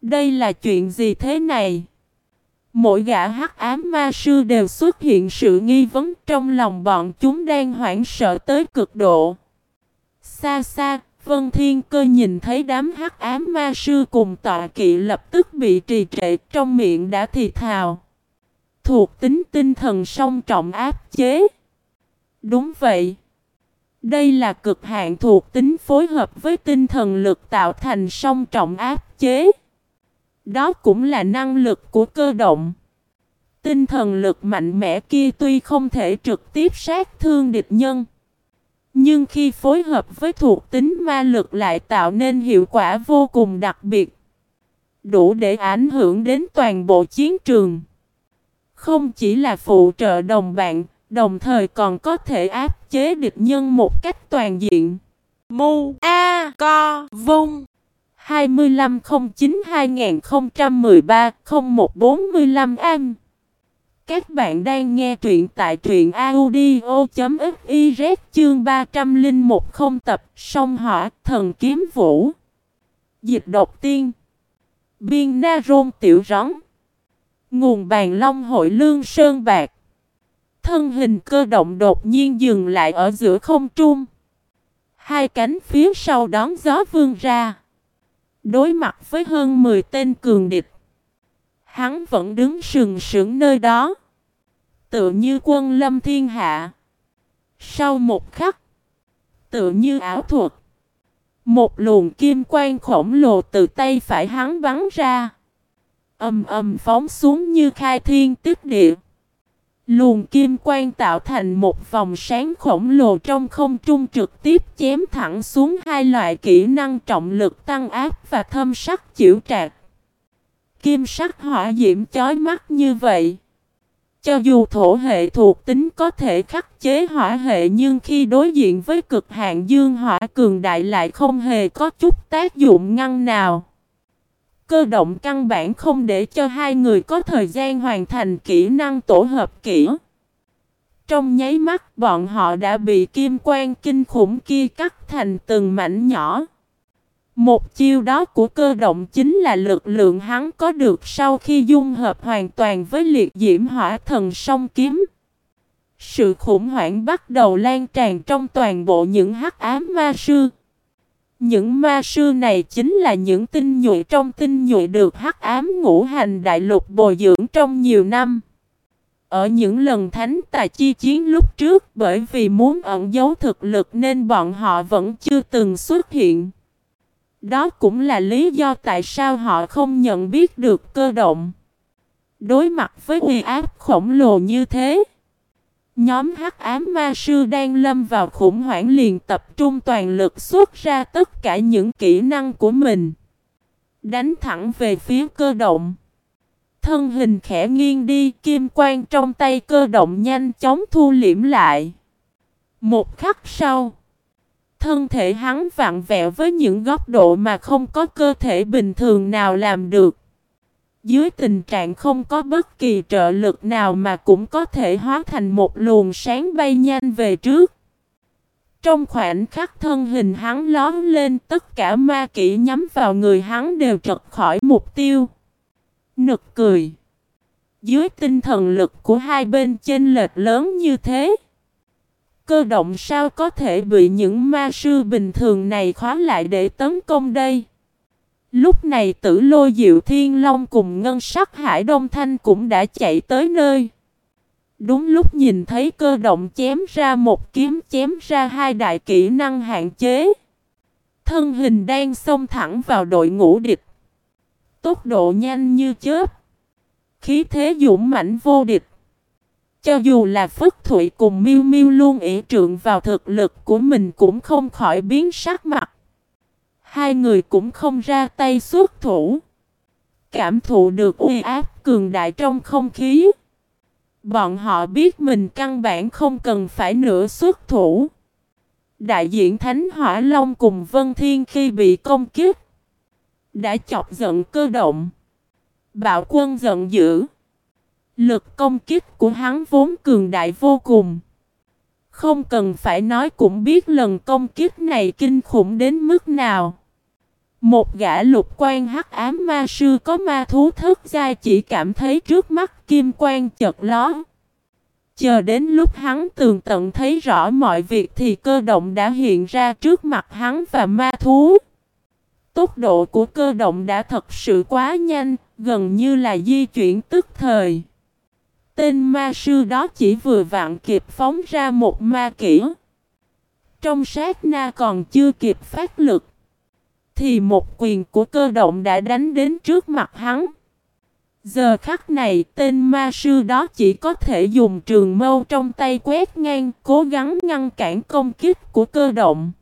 Đây là chuyện gì thế này? Mỗi gã hắc ám ma sư đều xuất hiện sự nghi vấn trong lòng bọn chúng đang hoảng sợ tới cực độ. Xa xa, Vân Thiên Cơ nhìn thấy đám hắc ám ma sư cùng tọa kỵ lập tức bị trì trệ trong miệng đã thì thào. Thuộc tính tinh thần song trọng áp chế. Đúng vậy. Đây là cực hạn thuộc tính phối hợp với tinh thần lực tạo thành song trọng áp chế. Đó cũng là năng lực của cơ động. Tinh thần lực mạnh mẽ kia tuy không thể trực tiếp sát thương địch nhân. Nhưng khi phối hợp với thuộc tính ma lực lại tạo nên hiệu quả vô cùng đặc biệt. Đủ để ảnh hưởng đến toàn bộ chiến trường. Không chỉ là phụ trợ đồng bạn, đồng thời còn có thể áp chế địch nhân một cách toàn diện. Mu A Co Vung 2509-2013-0145 An. Các bạn đang nghe truyện tại truyện audio.fiz chương 301 không tập song hỏa thần kiếm vũ. Dịch độc tiên. Biên na rôn tiểu rắn. Nguồn bàn long hội lương sơn bạc. Thân hình cơ động đột nhiên dừng lại ở giữa không trung. Hai cánh phía sau đón gió vươn ra. Đối mặt với hơn 10 tên cường địch, Hắn vẫn đứng sừng sững nơi đó Tự như quân lâm thiên hạ. Sau một khắc Tự như ảo thuật, Một luồng kim quang khổng lồ từ tay phải hắn bắn ra Âm âm phóng xuống như khai thiên tích địa. Luồng kim quang tạo thành một vòng sáng khổng lồ trong không trung trực tiếp chém thẳng xuống hai loại kỹ năng trọng lực tăng áp và thâm sắc chịu trạc. Kim sắc hỏa diễm chói mắt như vậy. Cho dù thổ hệ thuộc tính có thể khắc chế hỏa hệ nhưng khi đối diện với cực hạn dương hỏa cường đại lại không hề có chút tác dụng ngăn nào. Cơ động căn bản không để cho hai người có thời gian hoàn thành kỹ năng tổ hợp kỹ. Trong nháy mắt, bọn họ đã bị kim quang kinh khủng kia cắt thành từng mảnh nhỏ. Một chiêu đó của cơ động chính là lực lượng hắn có được sau khi dung hợp hoàn toàn với liệt diễm hỏa thần song kiếm. Sự khủng hoảng bắt đầu lan tràn trong toàn bộ những hắc ám ma sư. Những ma sư này chính là những tinh nhuệ trong tinh nhuệ được hắc ám ngũ hành đại lục bồi dưỡng trong nhiều năm. Ở những lần thánh tài chi chiến lúc trước, bởi vì muốn ẩn giấu thực lực nên bọn họ vẫn chưa từng xuất hiện. Đó cũng là lý do tại sao họ không nhận biết được cơ động. Đối mặt với uy áp khổng lồ như thế. Nhóm hắc ám ma sư đang lâm vào khủng hoảng liền tập trung toàn lực xuất ra tất cả những kỹ năng của mình. Đánh thẳng về phía cơ động. Thân hình khẽ nghiêng đi, kim quang trong tay cơ động nhanh chóng thu liễm lại. Một khắc sau, thân thể hắn vặn vẹo với những góc độ mà không có cơ thể bình thường nào làm được. Dưới tình trạng không có bất kỳ trợ lực nào mà cũng có thể hóa thành một luồng sáng bay nhanh về trước. Trong khoảnh khắc thân hình hắn lón lên, tất cả ma kỹ nhắm vào người hắn đều trật khỏi mục tiêu. Nực cười. Dưới tinh thần lực của hai bên chênh lệch lớn như thế. Cơ động sao có thể bị những ma sư bình thường này khóa lại để tấn công đây? Lúc này tử lôi diệu thiên long cùng ngân sắc hải đông thanh cũng đã chạy tới nơi. Đúng lúc nhìn thấy cơ động chém ra một kiếm, chém ra hai đại kỹ năng hạn chế. Thân hình đang xông thẳng vào đội ngũ địch. Tốc độ nhanh như chớp. Khí thế dũng mãnh vô địch. Cho dù là Phất Thụy cùng miu miu luôn ỷ trượng vào thực lực của mình cũng không khỏi biến sắc mặt. Hai người cũng không ra tay xuất thủ. Cảm thụ được uy áp cường đại trong không khí. Bọn họ biết mình căn bản không cần phải nửa xuất thủ. Đại diện Thánh Hỏa Long cùng Vân Thiên khi bị công kích, Đã chọc giận cơ động. Bạo quân giận dữ. Lực công kích của hắn vốn cường đại vô cùng. Không cần phải nói cũng biết lần công kích này kinh khủng đến mức nào. Một gã lục quan hắc ám ma sư có ma thú thức giai chỉ cảm thấy trước mắt kim quan chật ló. Chờ đến lúc hắn tường tận thấy rõ mọi việc thì cơ động đã hiện ra trước mặt hắn và ma thú. Tốc độ của cơ động đã thật sự quá nhanh, gần như là di chuyển tức thời. Tên ma sư đó chỉ vừa vặn kịp phóng ra một ma kỹ. Trong sát na còn chưa kịp phát lực. Thì một quyền của cơ động đã đánh đến trước mặt hắn. Giờ khắc này, tên ma sư đó chỉ có thể dùng trường mâu trong tay quét ngang, cố gắng ngăn cản công kích của cơ động.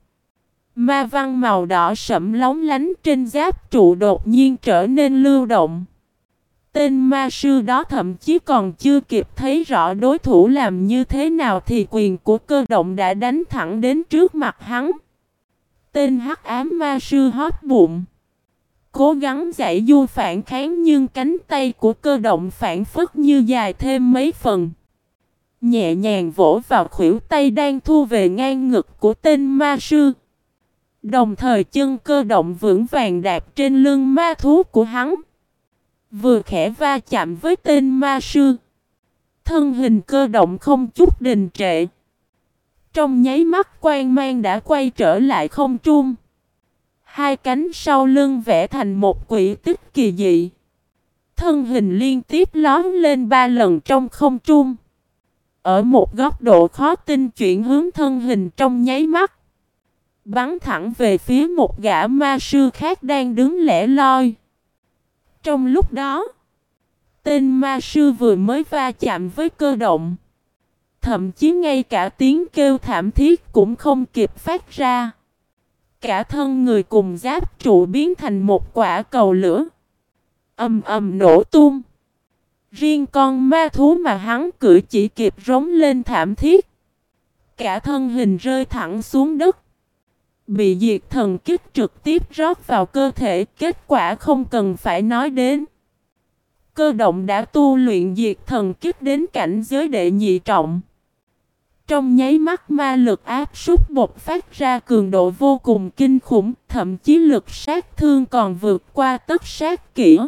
Ma văn màu đỏ sẫm lóng lánh trên giáp trụ đột nhiên trở nên lưu động. Tên ma sư đó thậm chí còn chưa kịp thấy rõ đối thủ làm như thế nào thì quyền của cơ động đã đánh thẳng đến trước mặt hắn. Tên hắc ám ma sư hót bụng. Cố gắng giải du phản kháng nhưng cánh tay của cơ động phản phất như dài thêm mấy phần. Nhẹ nhàng vỗ vào khuỷu tay đang thu về ngang ngực của tên ma sư. Đồng thời chân cơ động vững vàng đạp trên lưng ma thú của hắn. Vừa khẽ va chạm với tên ma sư. Thân hình cơ động không chút đình trệ. Trong nháy mắt quan mang đã quay trở lại không trung. Hai cánh sau lưng vẽ thành một quỷ tích kỳ dị. Thân hình liên tiếp lón lên ba lần trong không trung. Ở một góc độ khó tin chuyển hướng thân hình trong nháy mắt. Bắn thẳng về phía một gã ma sư khác đang đứng lẻ loi. Trong lúc đó, tên ma sư vừa mới va chạm với cơ động. Thậm chí ngay cả tiếng kêu thảm thiết cũng không kịp phát ra. Cả thân người cùng giáp trụ biến thành một quả cầu lửa. Âm ầm nổ tung. Riêng con ma thú mà hắn cử chỉ kịp rống lên thảm thiết. Cả thân hình rơi thẳng xuống đất. Bị diệt thần kích trực tiếp rót vào cơ thể, kết quả không cần phải nói đến. Cơ động đã tu luyện diệt thần kích đến cảnh giới đệ nhị trọng. Trong nháy mắt ma lực áp súc bột phát ra cường độ vô cùng kinh khủng, thậm chí lực sát thương còn vượt qua tất sát kỹ.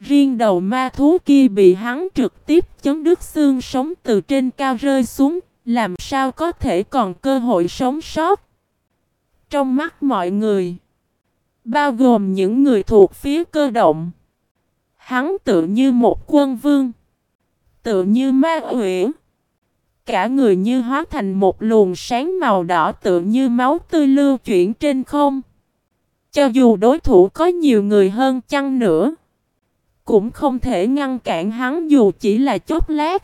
Riêng đầu ma thú kia bị hắn trực tiếp chấn đứt xương sống từ trên cao rơi xuống, làm sao có thể còn cơ hội sống sót. Trong mắt mọi người, bao gồm những người thuộc phía cơ động, hắn tự như một quân vương, tự như ma uyển. Cả người như hóa thành một luồng sáng màu đỏ tựa như máu tươi lưu chuyển trên không. Cho dù đối thủ có nhiều người hơn chăng nữa, cũng không thể ngăn cản hắn dù chỉ là chốc lát.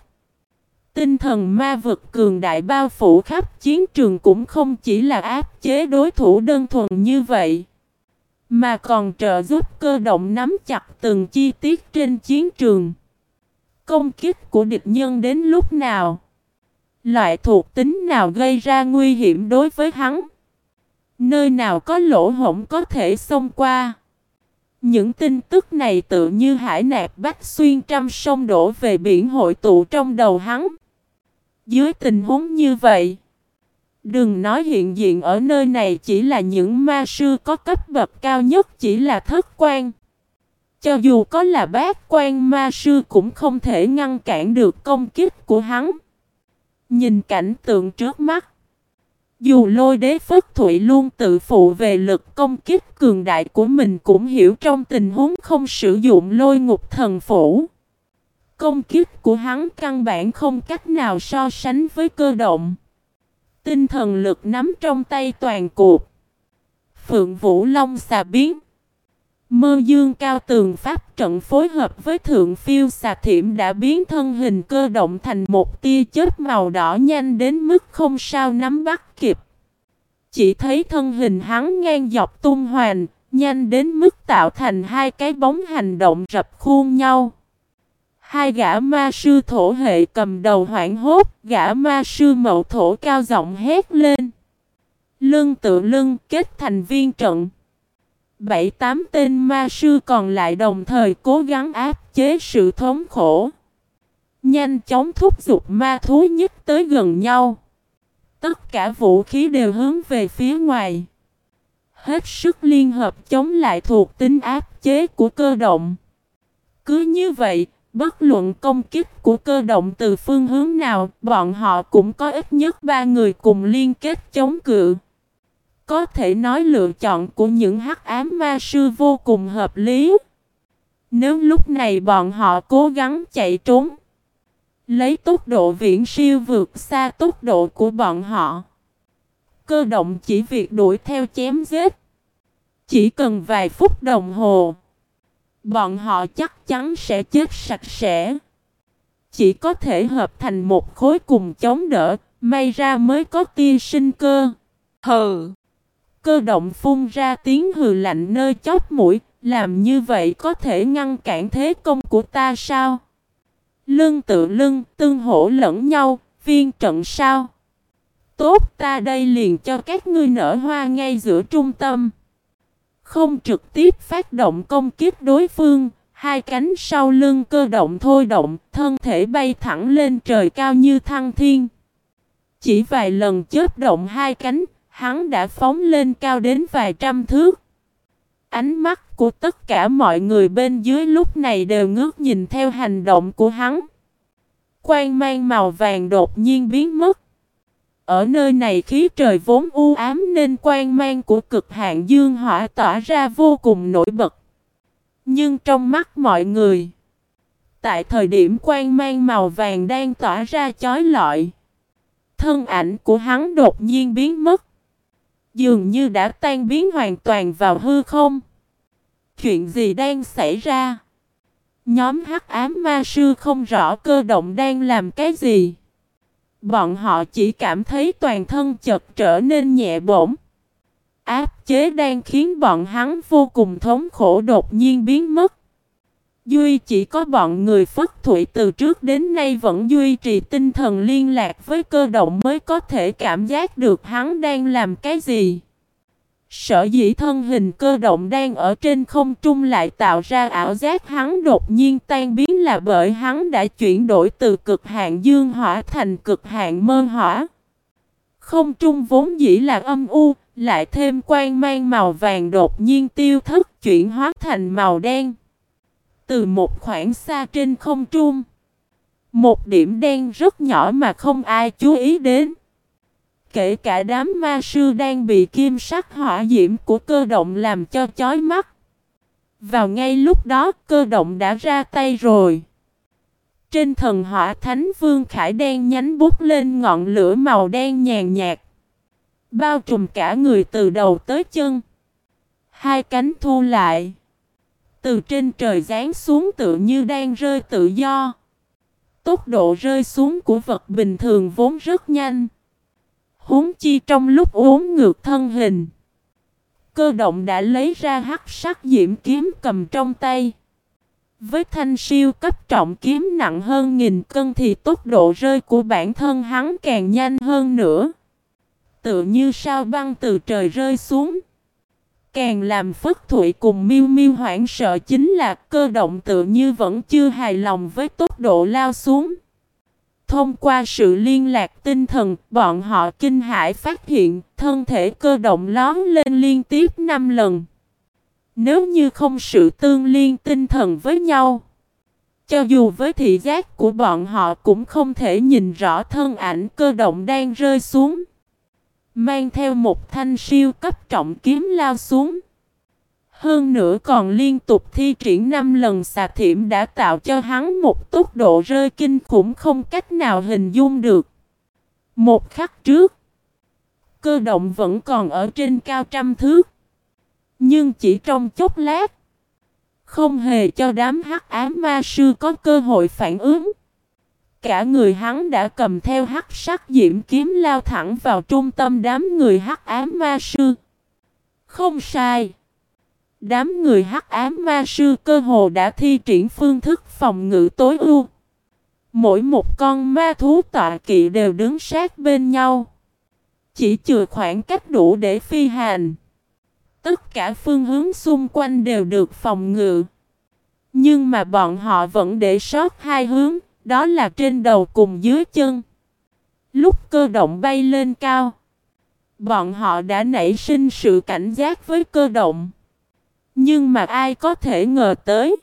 Tinh thần ma vực cường đại bao phủ khắp chiến trường cũng không chỉ là áp chế đối thủ đơn thuần như vậy, mà còn trợ giúp cơ động nắm chặt từng chi tiết trên chiến trường. Công kích của địch nhân đến lúc nào? Loại thuộc tính nào gây ra nguy hiểm đối với hắn? Nơi nào có lỗ hổng có thể xông qua? Những tin tức này tự như hải nạc bách xuyên trăm sông đổ về biển hội tụ trong đầu hắn. Dưới tình huống như vậy, đừng nói hiện diện ở nơi này chỉ là những ma sư có cấp bậc cao nhất chỉ là thất quan. Cho dù có là bác quan ma sư cũng không thể ngăn cản được công kích của hắn. Nhìn cảnh tượng trước mắt. Dù lôi đế Phất Thụy luôn tự phụ về lực công kích cường đại của mình cũng hiểu trong tình huống không sử dụng lôi ngục thần phủ. Công kích của hắn căn bản không cách nào so sánh với cơ động. Tinh thần lực nắm trong tay toàn cuộc. Phượng Vũ Long xà biến. Mơ dương cao tường pháp trận phối hợp với thượng phiêu xà thiểm đã biến thân hình cơ động thành một tia chớp màu đỏ nhanh đến mức không sao nắm bắt kịp. Chỉ thấy thân hình hắn ngang dọc tung hoành, nhanh đến mức tạo thành hai cái bóng hành động rập khuôn nhau. Hai gã ma sư thổ hệ cầm đầu hoảng hốt, gã ma sư mậu thổ cao giọng hét lên. Lưng tự lưng kết thành viên trận. Bảy tám tên ma sư còn lại đồng thời cố gắng áp chế sự thống khổ. Nhanh chóng thúc giục ma thú nhất tới gần nhau. Tất cả vũ khí đều hướng về phía ngoài. hết sức liên hợp chống lại thuộc tính áp chế của cơ động. Cứ như vậy, bất luận công kích của cơ động từ phương hướng nào, bọn họ cũng có ít nhất ba người cùng liên kết chống cự. Có thể nói lựa chọn của những hắc ám ma sư vô cùng hợp lý. Nếu lúc này bọn họ cố gắng chạy trốn, lấy tốc độ viễn siêu vượt xa tốc độ của bọn họ, cơ động chỉ việc đuổi theo chém giết. Chỉ cần vài phút đồng hồ, bọn họ chắc chắn sẽ chết sạch sẽ. Chỉ có thể hợp thành một khối cùng chống đỡ, may ra mới có tia sinh cơ. Hừ! Cơ động phun ra tiếng hừ lạnh nơi chóp mũi, làm như vậy có thể ngăn cản thế công của ta sao? Lưng tự lưng, tương hỗ lẫn nhau, viên trận sao? Tốt ta đây liền cho các ngươi nở hoa ngay giữa trung tâm. Không trực tiếp phát động công kiếp đối phương, hai cánh sau lưng cơ động thôi động, thân thể bay thẳng lên trời cao như thăng thiên. Chỉ vài lần chớp động hai cánh, hắn đã phóng lên cao đến vài trăm thước. Ánh mắt của tất cả mọi người bên dưới lúc này đều ngước nhìn theo hành động của hắn. Quang mang màu vàng đột nhiên biến mất. Ở nơi này khí trời vốn u ám nên quang mang của cực hạn dương hỏa tỏa ra vô cùng nổi bật. Nhưng trong mắt mọi người, tại thời điểm quang mang màu vàng đang tỏa ra chói lọi, thân ảnh của hắn đột nhiên biến mất. Dường như đã tan biến hoàn toàn vào hư không. Chuyện gì đang xảy ra? Nhóm hắc ám ma sư không rõ cơ động đang làm cái gì. Bọn họ chỉ cảm thấy toàn thân chật trở nên nhẹ bổng. Áp chế đang khiến bọn hắn vô cùng thống khổ đột nhiên biến mất. Duy chỉ có bọn người phất thủy từ trước đến nay vẫn duy trì tinh thần liên lạc với cơ động mới có thể cảm giác được hắn đang làm cái gì. Sở dĩ thân hình cơ động đang ở trên không trung lại tạo ra ảo giác hắn đột nhiên tan biến là bởi hắn đã chuyển đổi từ cực hạn dương hỏa thành cực hạn mơ hỏa. Không trung vốn dĩ là âm u, lại thêm quang mang màu vàng đột nhiên tiêu thất chuyển hóa thành màu đen. Từ một khoảng xa trên không trung, một điểm đen rất nhỏ mà không ai chú ý đến. Kể cả đám ma sư đang bị kim sắc hỏa diễm của cơ động làm cho chói mắt. Vào ngay lúc đó cơ động đã ra tay rồi. Trên thần hỏa thánh vương khải đen nhánh bút lên ngọn lửa màu đen nhàn nhạt. Bao trùm cả người từ đầu tới chân. Hai cánh thu lại. Từ trên trời giáng xuống tự như đang rơi tự do. Tốc độ rơi xuống của vật bình thường vốn rất nhanh. Huống chi trong lúc uống ngược thân hình. Cơ động đã lấy ra hắc sắc diễm kiếm cầm trong tay. Với thanh siêu cấp trọng kiếm nặng hơn nghìn cân thì tốc độ rơi của bản thân hắn càng nhanh hơn nữa. Tự như sao băng từ trời rơi xuống. Càng làm Phất Thụy cùng miêu miêu hoảng sợ chính là cơ động tự như vẫn chưa hài lòng với tốc độ lao xuống. Thông qua sự liên lạc tinh thần, bọn họ kinh hãi phát hiện thân thể cơ động lón lên liên tiếp 5 lần. Nếu như không sự tương liên tinh thần với nhau, cho dù với thị giác của bọn họ cũng không thể nhìn rõ thân ảnh cơ động đang rơi xuống. Mang theo một thanh siêu cấp trọng kiếm lao xuống. Hơn nữa còn liên tục thi triển 5 lần xà thiểm đã tạo cho hắn một tốc độ rơi kinh khủng không cách nào hình dung được. Một khắc trước, cơ động vẫn còn ở trên cao trăm thước. Nhưng chỉ trong chốc lát, không hề cho đám hắc ám ma sư có cơ hội phản ứng. Cả người hắn đã cầm theo hắc sắc diễm kiếm lao thẳng vào trung tâm đám người hắc ám ma sư. Không sai. Đám người hắc ám ma sư cơ hồ đã thi triển phương thức phòng ngự tối ưu. Mỗi một con ma thú tọa kỵ đều đứng sát bên nhau. Chỉ chừa khoảng cách đủ để phi hành. Tất cả phương hướng xung quanh đều được phòng ngự. Nhưng mà bọn họ vẫn để sót hai hướng, đó là trên đầu cùng dưới chân. Lúc cơ động bay lên cao, Bọn họ đã nảy sinh sự cảnh giác với cơ động. Nhưng mà ai có thể ngờ tới.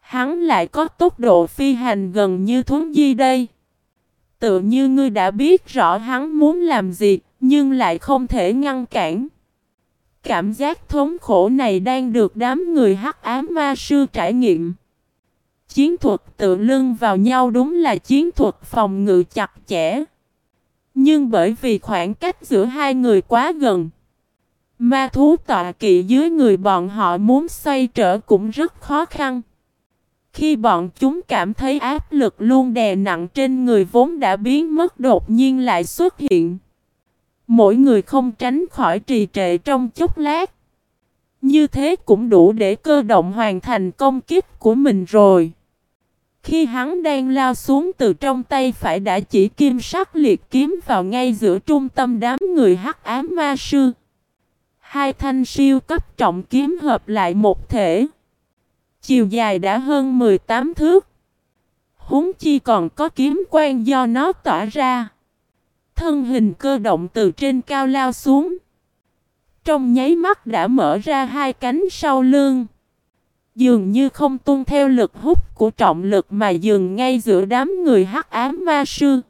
Hắn lại có tốc độ phi hành gần như thuấn di đây. Tự như ngươi đã biết rõ hắn muốn làm gì, nhưng lại không thể ngăn cản. Cảm giác thống khổ này đang được đám người hắc ám ma sư trải nghiệm. Chiến thuật tự lưng vào nhau đúng là chiến thuật phòng ngự chặt chẽ. Nhưng bởi vì khoảng cách giữa hai người quá gần. Ma thú tọa kỵ dưới người bọn họ muốn xoay trở cũng rất khó khăn. Khi bọn chúng cảm thấy áp lực luôn đè nặng trên người vốn đã biến mất đột nhiên lại xuất hiện. Mỗi người không tránh khỏi trì trệ trong chốc lát. Như thế cũng đủ để cơ động hoàn thành công kích của mình rồi. Khi hắn đang lao xuống từ trong tay phải đã chỉ kim sắc liệt kiếm vào ngay giữa trung tâm đám người hắc ám ma sư. Hai thanh siêu cấp trọng kiếm hợp lại một thể. Chiều dài đã hơn 18 thước. Húng chi còn có kiếm quan do nó tỏa ra. Thân hình cơ động từ trên cao lao xuống. Trong nháy mắt đã mở ra hai cánh sau lưng. Dường như không tuân theo lực hút của trọng lực mà dừng ngay giữa đám người hắc ám ma sư.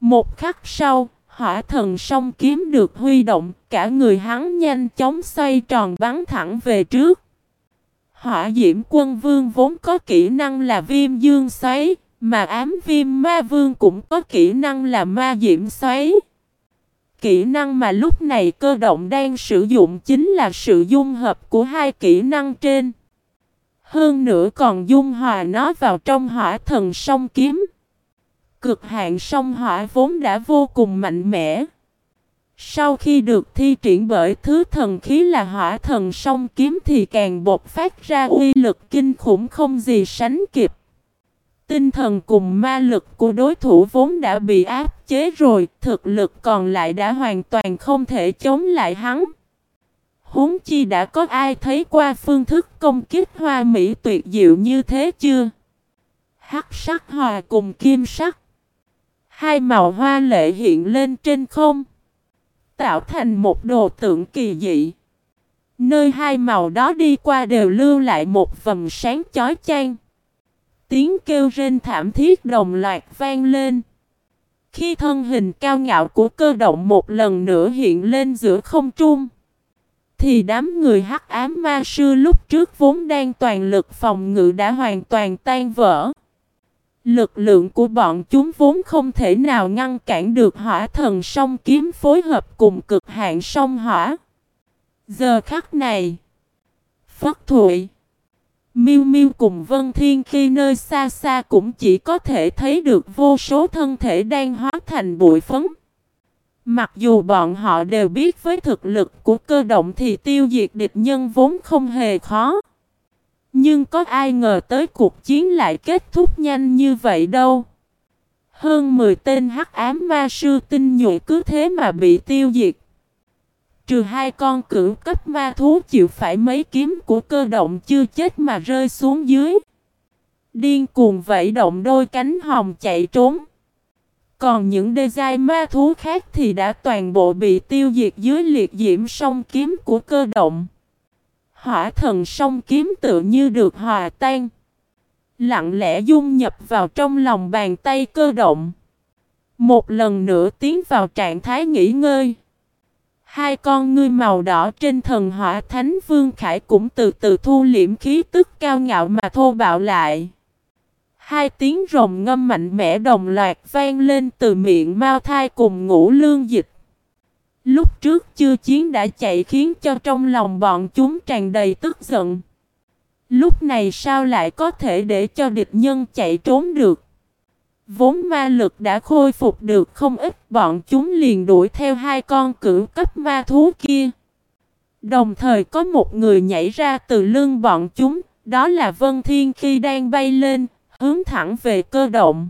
Một khắc sau, hỏa thần song kiếm được huy động, cả người hắn nhanh chóng xoay tròn bắn thẳng về trước. Hỏa diễm quân vương vốn có kỹ năng là viêm dương xoáy, mà ám viêm ma vương cũng có kỹ năng là ma diễm xoáy. Kỹ năng mà lúc này cơ động đang sử dụng chính là sự dung hợp của hai kỹ năng trên. Hơn nữa còn dung hòa nó vào trong hỏa thần song kiếm. Cực hạn song hỏa vốn đã vô cùng mạnh mẽ. Sau khi được thi triển bởi thứ thần khí là hỏa thần song kiếm thì càng bộc phát ra uy lực kinh khủng không gì sánh kịp. Tinh thần cùng ma lực của đối thủ vốn đã bị áp chế rồi, thực lực còn lại đã hoàn toàn không thể chống lại hắn. Huống chi đã có ai thấy qua phương thức công kích hoa mỹ tuyệt diệu như thế chưa? Hắc sắc hòa cùng kim sắc. Hai màu hoa lệ hiện lên trên không. Tạo thành một đồ tượng kỳ dị. Nơi hai màu đó đi qua đều lưu lại một vầng sáng chói chang. Tiếng kêu rên thảm thiết đồng loạt vang lên. Khi thân hình cao ngạo của cơ động một lần nữa hiện lên giữa không trung thì đám người hắc ám ma sư lúc trước vốn đang toàn lực phòng ngự đã hoàn toàn tan vỡ. Lực lượng của bọn chúng vốn không thể nào ngăn cản được hỏa thần song kiếm phối hợp cùng cực hạn song hỏa. Giờ khắc này, Phất Thụy, Miêu Miêu cùng Vân Thiên khi nơi xa xa cũng chỉ có thể thấy được vô số thân thể đang hóa thành bụi phấn. Mặc dù bọn họ đều biết với thực lực của cơ động thì tiêu diệt địch nhân vốn không hề khó. Nhưng có ai ngờ tới cuộc chiến lại kết thúc nhanh như vậy đâu. Hơn 10 tên hắc ám ma sư tinh nhuệ cứ thế mà bị tiêu diệt. Trừ hai con cửu cấp ma thú chịu phải mấy kiếm của cơ động chưa chết mà rơi xuống dưới. Điên cuồng vẫy động đôi cánh hồng chạy trốn. Còn những đê giai ma thú khác thì đã toàn bộ bị tiêu diệt dưới liệt diễm song kiếm của cơ động. Hỏa thần song kiếm tự như được hòa tan. Lặng lẽ dung nhập vào trong lòng bàn tay cơ động. Một lần nữa tiến vào trạng thái nghỉ ngơi. Hai con ngươi màu đỏ trên thần hỏa thánh vương khải cũng từ từ thu liễm khí tức cao ngạo mà thô bạo lại. Hai tiếng rồng ngâm mạnh mẽ đồng loạt vang lên từ miệng Mao Thai cùng ngũ lương dịch. Lúc trước chưa chiến đã chạy khiến cho trong lòng bọn chúng tràn đầy tức giận. Lúc này sao lại có thể để cho địch nhân chạy trốn được? Vốn ma lực đã khôi phục được không ít bọn chúng liền đuổi theo hai con cửu cấp ma thú kia. Đồng thời có một người nhảy ra từ lưng bọn chúng, đó là Vân Thiên khi đang bay lên, hướng thẳng về cơ động.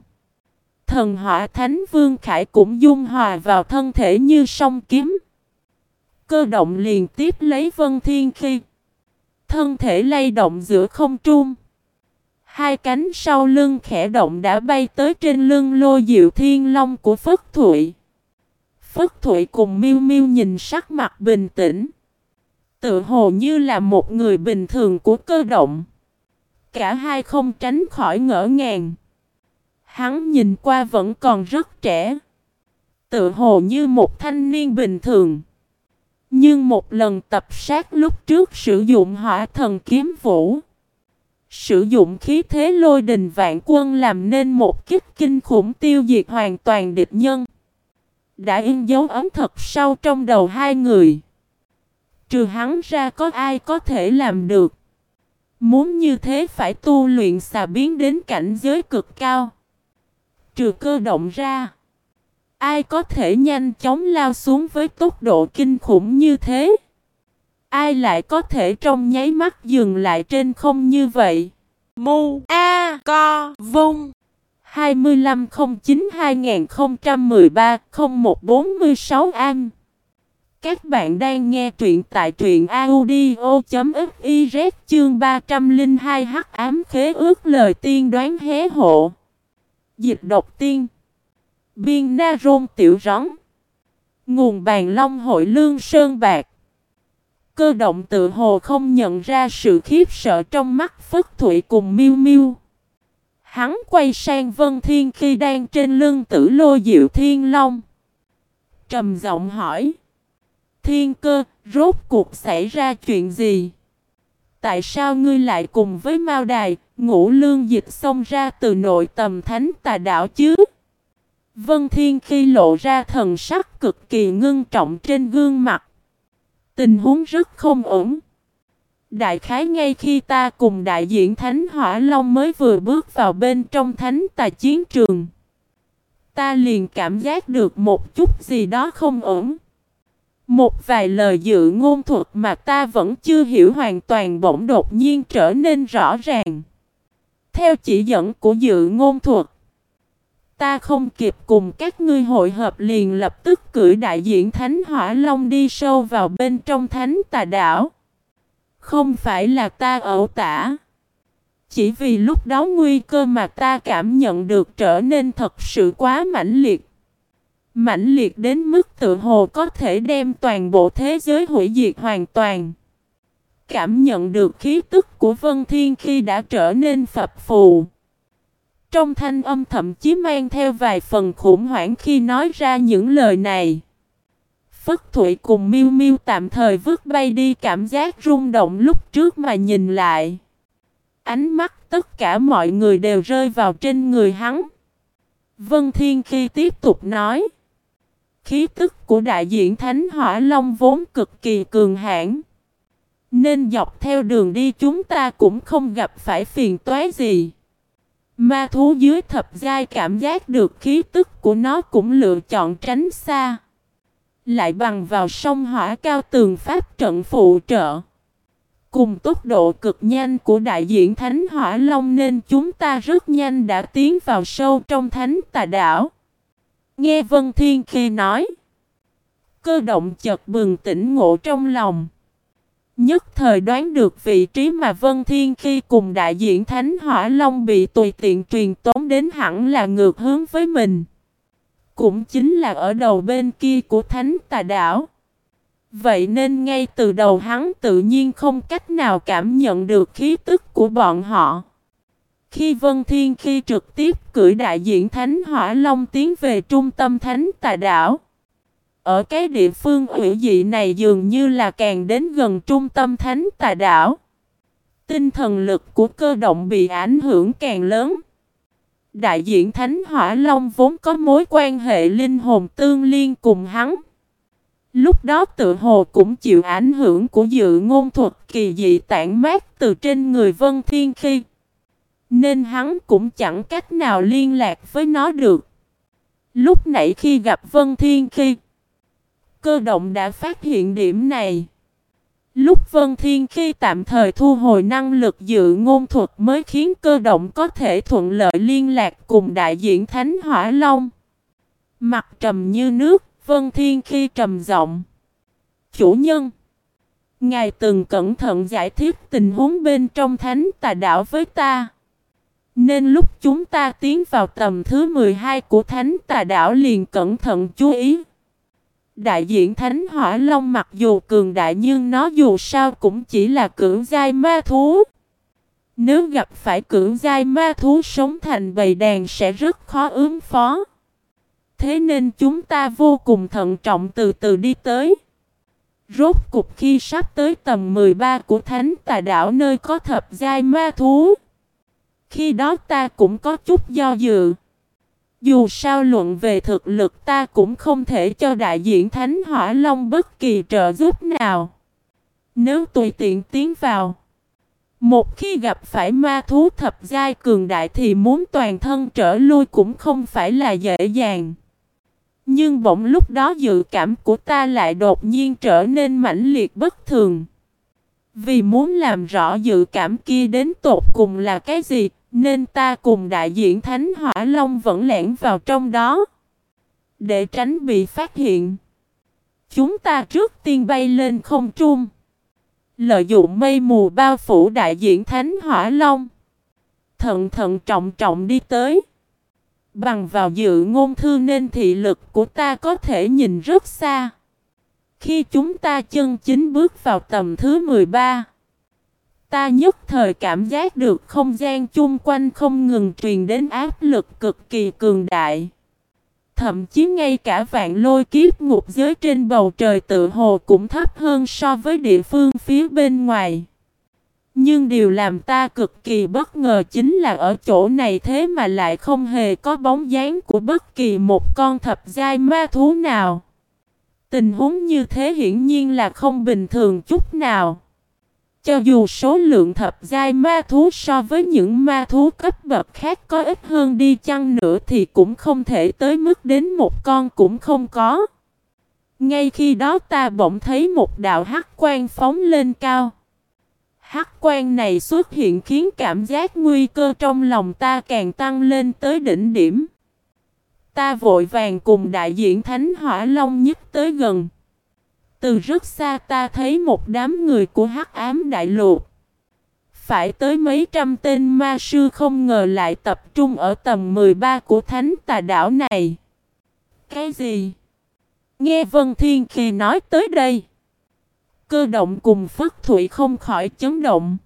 Thần hỏa thánh vương khải cũng dung hòa vào thân thể như song kiếm. Cơ động liền tiếp lấy vân thiên khi. Thân thể lay động giữa không trung. Hai cánh sau lưng khẽ động đã bay tới trên lưng lô diệu thiên long của Phất Thụy. Phất Thụy cùng Miêu Miêu nhìn sắc mặt bình tĩnh. Tự hồ như là một người bình thường của cơ động. Cả hai không tránh khỏi ngỡ ngàng. Hắn nhìn qua vẫn còn rất trẻ. Tự hồ như một thanh niên bình thường. Nhưng một lần tập sát lúc trước sử dụng hỏa thần kiếm vũ. Sử dụng khí thế lôi đình vạn quân làm nên một kích kinh khủng tiêu diệt hoàn toàn địch nhân. Đã in dấu ấn thật sâu trong đầu hai người. Trừ hắn ra có ai có thể làm được. Muốn như thế phải tu luyện xà biến đến cảnh giới cực cao. Trừ cơ động ra. Ai có thể nhanh chóng lao xuống với tốc độ kinh khủng như thế? Ai lại có thể trong nháy mắt dừng lại trên không như vậy? Mu A Co Vung 2509-2013-0146 An các bạn đang nghe truyện tại truyện audio.fiz chương 302 hắc ám khế ước, lời tiên đoán hé hộ Dịch độc tiên Biên na rôn tiểu rắn Nguồn bàn long hội lương sơn bạc Cơ động tự hồ không nhận ra sự khiếp sợ trong mắt Phất Thụy cùng miêu miêu Hắn quay sang Vân Thiên khi đang trên lưng tử lô diệu thiên long. Trầm giọng hỏi. Thiên cơ, rốt cuộc xảy ra chuyện gì? Tại sao ngươi lại cùng với Mao Đài, ngũ lương dịch xông ra từ nội tầm thánh tà đảo chứ? Vân Thiên khi lộ ra thần sắc cực kỳ ngưng trọng trên gương mặt. Tình huống rất không ổn. Đại khái ngay khi ta cùng đại diện Thánh Hỏa Long mới vừa bước vào bên trong thánh tà chiến trường. Ta liền cảm giác được một chút gì đó không ổn. Một vài lời dự ngôn thuật mà ta vẫn chưa hiểu hoàn toàn bỗng đột nhiên trở nên rõ ràng. Theo chỉ dẫn của dự ngôn thuật, ta không kịp cùng các ngươi hội hợp liền lập tức cử đại diện Thánh Hỏa Long đi sâu vào bên trong thánh tà đảo. Không phải là ta ẩu tả. Chỉ vì lúc đó nguy cơ mà ta cảm nhận được trở nên thật sự quá mãnh liệt. Mãnh liệt đến mức tự hồ có thể đem toàn bộ thế giới hủy diệt hoàn toàn. Cảm nhận được khí tức của Vân Thiên khi đã trở nên phập phù. Trong thanh âm thậm chí mang theo vài phần khủng hoảng khi nói ra những lời này. Phất Thụy cùng miu miu tạm thời vứt bay đi cảm giác rung động lúc trước mà nhìn lại. Ánh mắt tất cả mọi người đều rơi vào trên người hắn. Vân Thiên khi tiếp tục nói. Khí tức của đại diện Thánh Hỏa Long vốn cực kỳ cường hãn. Nên dọc theo đường đi chúng ta cũng không gặp phải phiền toái gì. Ma thú dưới thập giai cảm giác được khí tức của nó cũng lựa chọn tránh xa. Lại bằng vào sông hỏa cao tường pháp trận phụ trợ. Cùng tốc độ cực nhanh của đại diện Thánh Hỏa Long nên chúng ta rất nhanh đã tiến vào sâu trong Thánh Tà Đảo. Nghe Vân Thiên khi nói. Cơ động chợt bừng tỉnh ngộ trong lòng. Nhất thời đoán được vị trí mà Vân Thiên khi cùng đại diện Thánh Hỏa Long bị tùy tiện truyền tống đến hẳn là ngược hướng với mình. Cũng chính là ở đầu bên kia của thánh tà đảo. Vậy nên ngay từ đầu hắn tự nhiên không cách nào cảm nhận được khí tức của bọn họ. Khi Vân Thiên khi trực tiếp cử đại diện Thánh Hỏa Long tiến về trung tâm Thánh Tà Đảo. Ở cái địa phương hủy dị này dường như là càng đến gần trung tâm Thánh Tà Đảo. Tinh thần lực của cơ động bị ảnh hưởng càng lớn. Đại diện Thánh Hỏa Long vốn có mối quan hệ linh hồn tương liên cùng hắn. Lúc đó tự hồ cũng chịu ảnh hưởng của dự ngôn thuật kỳ dị tản mát từ trên người Vân Thiên Khi. Nên hắn cũng chẳng cách nào liên lạc với nó được. Lúc nãy khi gặp Vân Thiên Khi, cơ động đã phát hiện điểm này. Lúc Vân Thiên khi tạm thời thu hồi năng lực dự ngôn thuật mới khiến cơ động có thể thuận lợi liên lạc cùng đại diện Thánh Hỏa Long. Mặt trầm như nước, Vân Thiên khi trầm giọng. Chủ nhân! Ngài từng cẩn thận giải thích tình huống bên trong thánh tà đảo với ta. Nên lúc chúng ta tiến vào tầm thứ 12 của thánh tà đảo liền cẩn thận chú ý. Đại diện Thánh Hỏa Long mặc dù cường đại nhưng nó dù sao cũng chỉ là cưỡng giai ma thú. Nếu gặp phải cưỡng giai ma thú sống thành bầy đàn sẽ rất khó ứng phó. Thế nên chúng ta vô cùng thận trọng từ từ đi tới. Rốt cục khi sắp tới tầm 13 của thánh tà đảo nơi có thập giai ma thú. Khi đó ta cũng có chút do dự. Dù sao luận về thực lực ta cũng không thể cho đại diện Thánh Hỏa Long bất kỳ trợ giúp nào. Nếu tùy tiện tiến vào. Một khi gặp phải ma thú thập giai cường đại thì muốn toàn thân trở lui cũng không phải là dễ dàng. Nhưng bỗng lúc đó dự cảm của ta lại đột nhiên trở nên mãnh liệt bất thường. Vì muốn làm rõ dự cảm kia đến tột cùng là cái gì, nên ta cùng đại diện Thánh Hỏa Long vẫn lẻn vào trong đó. Để tránh bị phát hiện. Chúng ta trước tiên bay lên không trung. Lợi dụng mây mù bao phủ đại diện Thánh Hỏa Long. Thận thận trọng trọng đi tới. Bằng vào dự ngôn thư nên thị lực của ta có thể nhìn rất xa. Khi chúng ta chân chính bước vào tầm thứ 13. Ta nhất thời cảm giác được không gian chung quanh không ngừng truyền đến áp lực cực kỳ cường đại. Thậm chí ngay cả vạn lôi kiếp ngục giới trên bầu trời tự hồ cũng thấp hơn so với địa phương phía bên ngoài. Nhưng điều làm ta cực kỳ bất ngờ chính là ở chỗ này thế mà lại không hề có bóng dáng của bất kỳ một con thập giai ma thú nào. Tình huống như thế hiển nhiên là không bình thường chút nào. Cho dù số lượng thập giai ma thú so với những ma thú cấp bậc khác có ít hơn đi chăng nữa thì cũng không thể tới mức đến một con cũng không có. Ngay khi đó ta bỗng thấy một đạo hắc quang phóng lên cao. Hắc quang này xuất hiện khiến cảm giác nguy cơ trong lòng ta càng tăng lên tới đỉnh điểm. Ta vội vàng cùng đại diện Thánh Hỏa Long nhất tới gần. Từ rất xa ta thấy một đám người của hắc ám đại lục. Phải tới mấy trăm tên ma sư không ngờ lại tập trung ở tầm 13 của thánh tà đảo này. Cái gì? Nghe Vân Thiên khi nói tới đây. Cơ động cùng Phất Thụy không khỏi chấn động.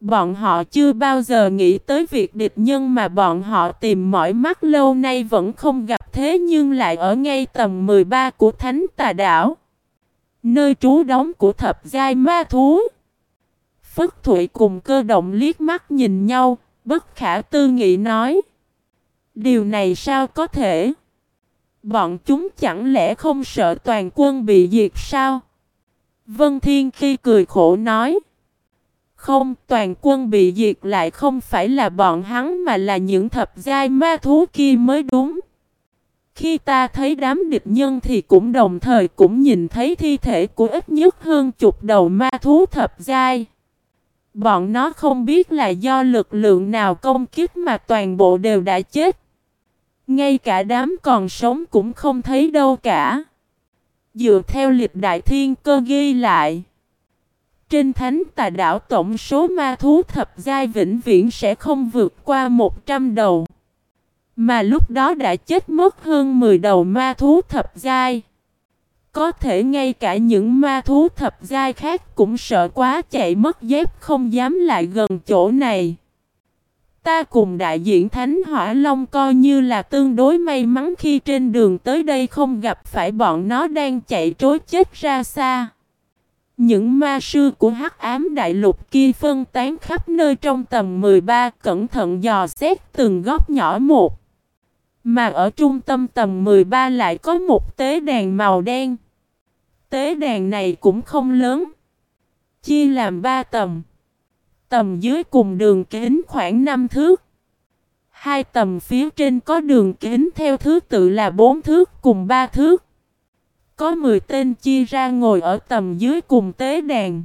Bọn họ chưa bao giờ nghĩ tới việc địch nhân mà bọn họ tìm mỏi mắt lâu nay vẫn không gặp thế nhưng lại ở ngay tầm 13 của Thánh Tà Đảo. Nơi trú đóng của thập giai ma thú. Phất Thụy cùng cơ động liếc mắt nhìn nhau, bất khả tư nghị nói. Điều này sao có thể? Bọn chúng chẳng lẽ không sợ toàn quân bị diệt sao? Vân Thiên khi cười khổ nói. Không, toàn quân bị diệt lại không phải là bọn hắn mà là những thập giai ma thú kia mới đúng. Khi ta thấy đám địch nhân thì cũng đồng thời cũng nhìn thấy thi thể của ít nhất hơn chục đầu ma thú thập giai. Bọn nó không biết là do lực lượng nào công kích mà toàn bộ đều đã chết. Ngay cả đám còn sống cũng không thấy đâu cả. Dựa theo lịch đại thiên cơ ghi lại. Trên thánh tà đảo tổng số ma thú thập giai vĩnh viễn sẽ không vượt qua 100 đầu. Mà lúc đó đã chết mất hơn 10 đầu ma thú thập giai. Có thể ngay cả những ma thú thập giai khác cũng sợ quá chạy mất dép không dám lại gần chỗ này. Ta cùng đại diện Thánh Hỏa Long coi như là tương đối may mắn khi trên đường tới đây không gặp phải bọn nó đang chạy trối chết ra xa. Những ma sư của hắc ám đại lục kia phân tán khắp nơi trong tầm 13 cẩn thận dò xét từng góc nhỏ một. Mà ở trung tâm tầng 13 lại có một tế đàn màu đen. Tế đàn này cũng không lớn. Chia làm 3 tầng. Tầm dưới cùng đường kính khoảng 5 thước. Hai tầm phía trên có đường kính theo thứ tự là 4 thước cùng 3 thước. Có 10 tên chia ra ngồi ở tầm dưới cùng tế đàn.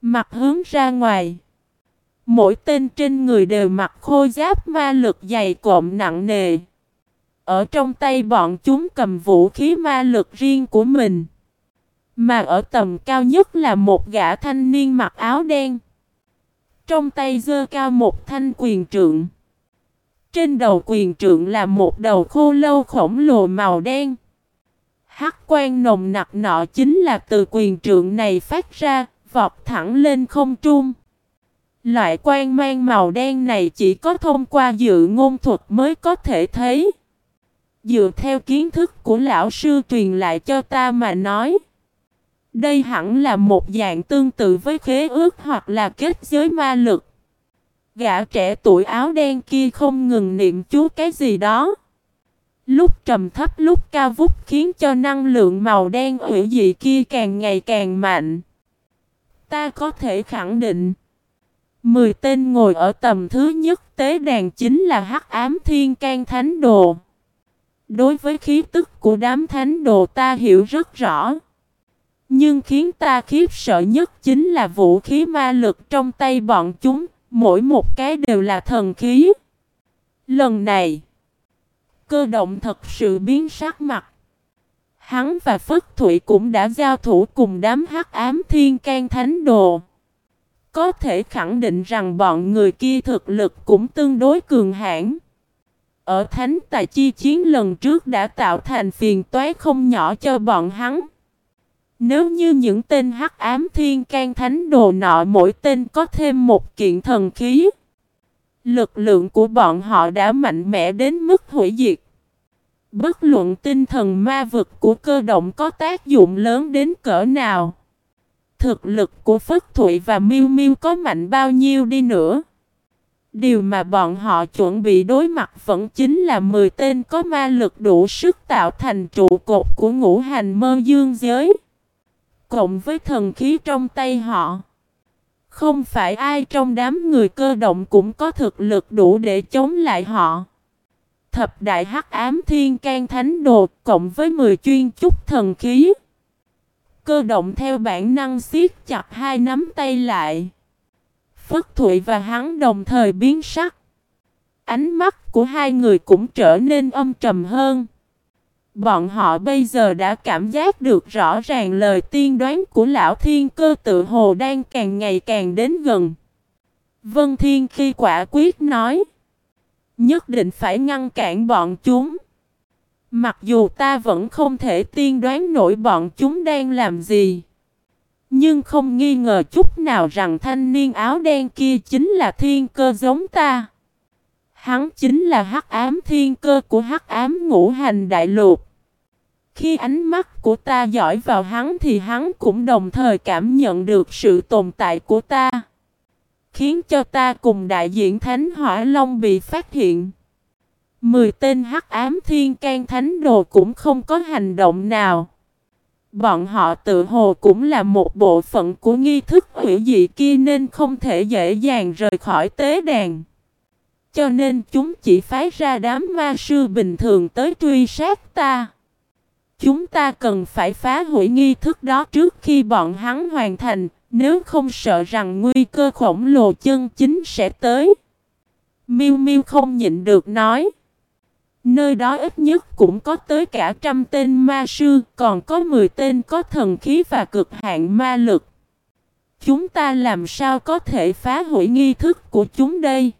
Mặt hướng ra ngoài. Mỗi tên trên người đều mặc khôi giáp ma lực dày cộm nặng nề. Ở trong tay bọn chúng cầm vũ khí ma lực riêng của mình. Mà ở tầm cao nhất là một gã thanh niên mặc áo đen. Trong tay giơ cao một thanh quyền trượng. Trên đầu quyền trượng là một đầu khô lâu khổng lồ màu đen. Hắc quan nồng nặc nọ chính là từ quyền trượng này phát ra, vọt thẳng lên không trung. Loại quan mang màu đen này chỉ có thông qua dự ngôn thuật mới có thể thấy. Dựa theo kiến thức của lão sư truyền lại cho ta mà nói. Đây hẳn là một dạng tương tự với khế ước hoặc là kết giới ma lực. Gã trẻ tuổi áo đen kia không ngừng niệm chú cái gì đó. Lúc trầm thấp, lúc cao vút khiến cho năng lượng màu đen ủy dị kia càng ngày càng mạnh. Ta có thể khẳng định. Mười tên ngồi ở tầm thứ nhất tế đàn chính là hắc ám thiên can thánh đồ. Đối với khí tức của đám thánh đồ ta hiểu rất rõ. Nhưng khiến ta khiếp sợ nhất chính là vũ khí ma lực trong tay bọn chúng, mỗi một cái đều là thần khí. Lần này, cơ động thật sự biến sắc mặt. Hắn và Phất Thụy cũng đã giao thủ cùng đám hắc ám thiên can thánh đồ. Có thể khẳng định rằng bọn người kia thực lực cũng tương đối cường hãn. Ở thánh tài chi chiến lần trước đã tạo thành phiền toái không nhỏ cho bọn hắn. Nếu như những tên hắc ám thiên can thánh đồ nọ mỗi tên có thêm một kiện thần khí, lực lượng của bọn họ đã mạnh mẽ đến mức hủy diệt. Bất luận tinh thần ma vực của cơ động có tác dụng lớn đến cỡ nào. Thực lực của Phất Thụy và Miêu Miêu có mạnh bao nhiêu đi nữa. Điều mà bọn họ chuẩn bị đối mặt vẫn chính là 10 tên có ma lực đủ sức tạo thành trụ cột của ngũ hành mơ dương giới. Cộng với thần khí trong tay họ. Không phải ai trong đám người cơ động cũng có thực lực đủ để chống lại họ. Thập đại hắc ám thiên can thánh đồ cộng với 10 chuyên trúc thần khí. Cơ động theo bản năng siết chặt hai nắm tay lại. Phất Thụy và hắn đồng thời biến sắc. Ánh mắt của hai người cũng trở nên âm trầm hơn. Bọn họ bây giờ đã cảm giác được rõ ràng lời tiên đoán của lão thiên cơ tự hồ đang càng ngày càng đến gần. Vân Thiên khi quả quyết nói. Nhất định phải ngăn cản bọn chúng. Mặc dù ta vẫn không thể tiên đoán nổi bọn chúng đang làm gì. Nhưng không nghi ngờ chút nào rằng thanh niên áo đen kia chính là thiên cơ giống ta. Hắn chính là hắc ám thiên cơ của hắc ám ngũ hành đại lục. Khi ánh mắt của ta dõi vào hắn thì hắn cũng đồng thời cảm nhận được sự tồn tại của ta. Khiến cho ta cùng đại diện Thánh Hỏa Long bị phát hiện. Mười tên hắc ám thiên can thánh đồ cũng không có hành động nào. Bọn họ tự hồ cũng là một bộ phận của nghi thức hủy dị kia nên không thể dễ dàng rời khỏi tế đàn. Cho nên chúng chỉ phái ra đám ma sư bình thường tới truy sát ta. Chúng ta cần phải phá hủy nghi thức đó trước khi bọn hắn hoàn thành, nếu không sợ rằng nguy cơ khổng lồ chân chính sẽ tới. Miu Miu không nhịn được nói. Nơi đó ít nhất cũng có tới cả trăm tên ma sư, còn có 10 tên có thần khí và cực hạn ma lực. Chúng ta làm sao có thể phá hủy nghi thức của chúng đây?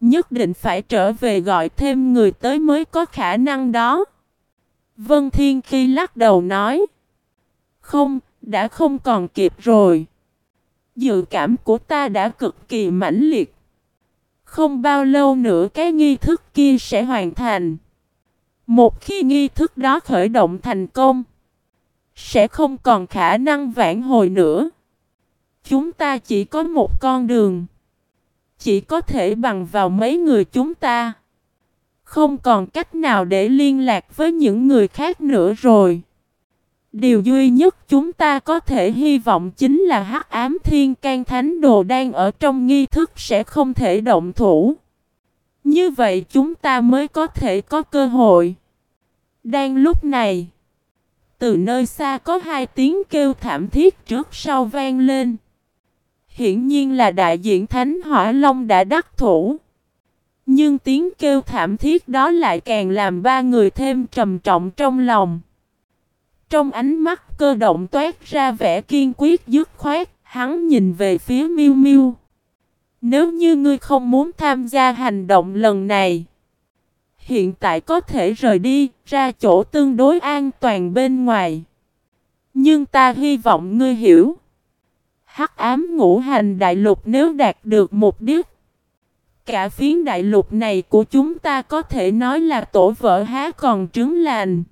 Nhất định phải trở về gọi thêm người tới mới có khả năng đó. Vân Thiên khi lắc đầu nói. Không, đã không còn kịp rồi. Dự cảm của ta đã cực kỳ mãnh liệt. Không bao lâu nữa cái nghi thức kia sẽ hoàn thành. Một khi nghi thức đó khởi động thành công, sẽ không còn khả năng vãn hồi nữa. Chúng ta chỉ có một con đường. Chỉ có thể bằng vào mấy người chúng ta. Không còn cách nào để liên lạc với những người khác nữa rồi. Điều duy nhất chúng ta có thể hy vọng chính là hắc ám thiên can thánh đồ đang ở trong nghi thức sẽ không thể động thủ. Như vậy chúng ta mới có thể có cơ hội. Đang lúc này, từ nơi xa có hai tiếng kêu thảm thiết trước sau vang lên. Hiển nhiên là đại diện Thánh Hỏa Long đã đắc thủ. Nhưng tiếng kêu thảm thiết đó lại càng làm ba người thêm trầm trọng trong lòng. Trong ánh mắt cơ động toát ra vẻ kiên quyết dứt khoát, hắn nhìn về phía Miu Miu. Nếu như ngươi không muốn tham gia hành động lần này, hiện tại có thể rời đi, ra chỗ tương đối an toàn bên ngoài. Nhưng ta hy vọng ngươi hiểu. Hắc ám ngũ hành đại lục nếu đạt được mục đích. Cả phiến đại lục này của chúng ta có thể nói là tổ vợ há còn trứng lành.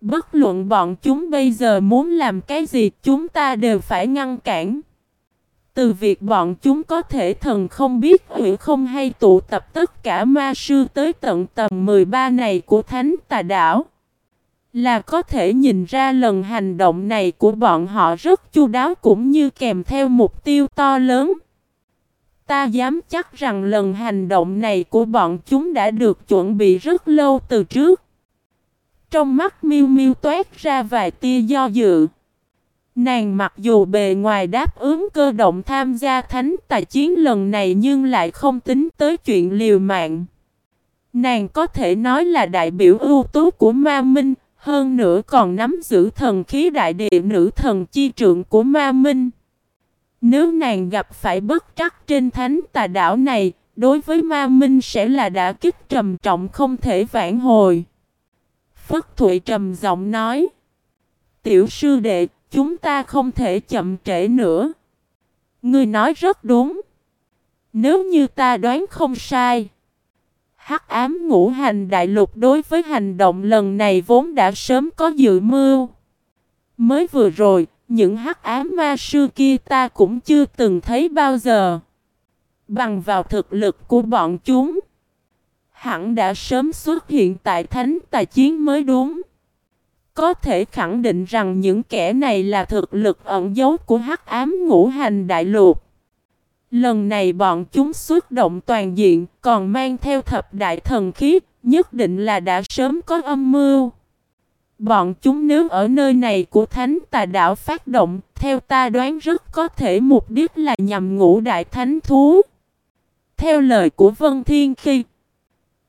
Bất luận bọn chúng bây giờ muốn làm cái gì, chúng ta đều phải ngăn cản. Từ việc bọn chúng có thể thần không biết, hủy không hay tụ tập tất cả ma sư tới tận tầm 13 này của Thánh Tà Đảo. Là có thể nhìn ra lần hành động này của bọn họ rất chu đáo cũng như kèm theo mục tiêu to lớn. Ta dám chắc rằng lần hành động này của bọn chúng đã được chuẩn bị rất lâu từ trước. Trong mắt miêu miêu toát ra vài tia do dự. Nàng mặc dù bề ngoài đáp ứng cơ động tham gia thánh tài chiến lần này nhưng lại không tính tới chuyện liều mạng. Nàng có thể nói là đại biểu ưu tú của ma minh, hơn nữa còn nắm giữ thần khí đại địa nữ thần chi trượng của ma minh. Nếu nàng gặp phải bất trắc trên thánh tà đảo này, đối với ma minh sẽ là đã kích trầm trọng không thể vãn hồi. Phất Thụy trầm giọng nói. Tiểu sư đệ, chúng ta không thể chậm trễ nữa. Ngươi nói rất đúng. Nếu như ta đoán không sai. Hắc ám ngũ hành đại lục đối với hành động lần này vốn đã sớm có dự mưu. Mới vừa rồi, những hắc ám ma sư kia ta cũng chưa từng thấy bao giờ. Bằng vào thực lực của bọn chúng hẳn đã sớm xuất hiện tại thánh tài chiến mới đúng. Có thể khẳng định rằng những kẻ này là thực lực ẩn giấu của hắc ám ngũ hành đại lục. Lần này bọn chúng xuất động toàn diện còn mang theo thập đại thần khí, nhất định là đã sớm có âm mưu. Bọn chúng nếu ở nơi này của thánh tà đảo phát động, theo ta đoán rất có thể mục đích là nhằm ngũ đại thánh thú. Theo lời của Vân Thiên Khi,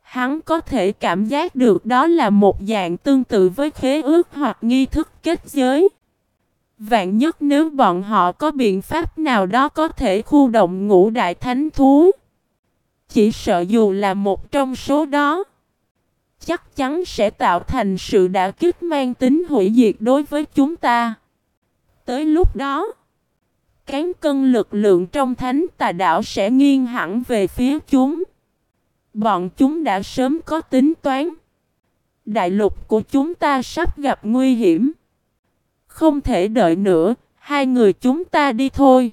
Hắn có thể cảm giác được đó là một dạng tương tự với khế ước hoặc nghi thức kết giới. Vạn nhất nếu bọn họ có biện pháp nào đó có thể khu động ngũ đại thánh thú. Chỉ sợ dù là một trong số đó. Chắc chắn sẽ tạo thành sự đả kích mang tính hủy diệt đối với chúng ta. Tới lúc đó, cán cân lực lượng trong thánh tà đảo sẽ nghiêng hẳn về phía chúng. Bọn chúng đã sớm có tính toán. Đại lục của chúng ta sắp gặp nguy hiểm. Không thể đợi nữa, hai người chúng ta đi thôi.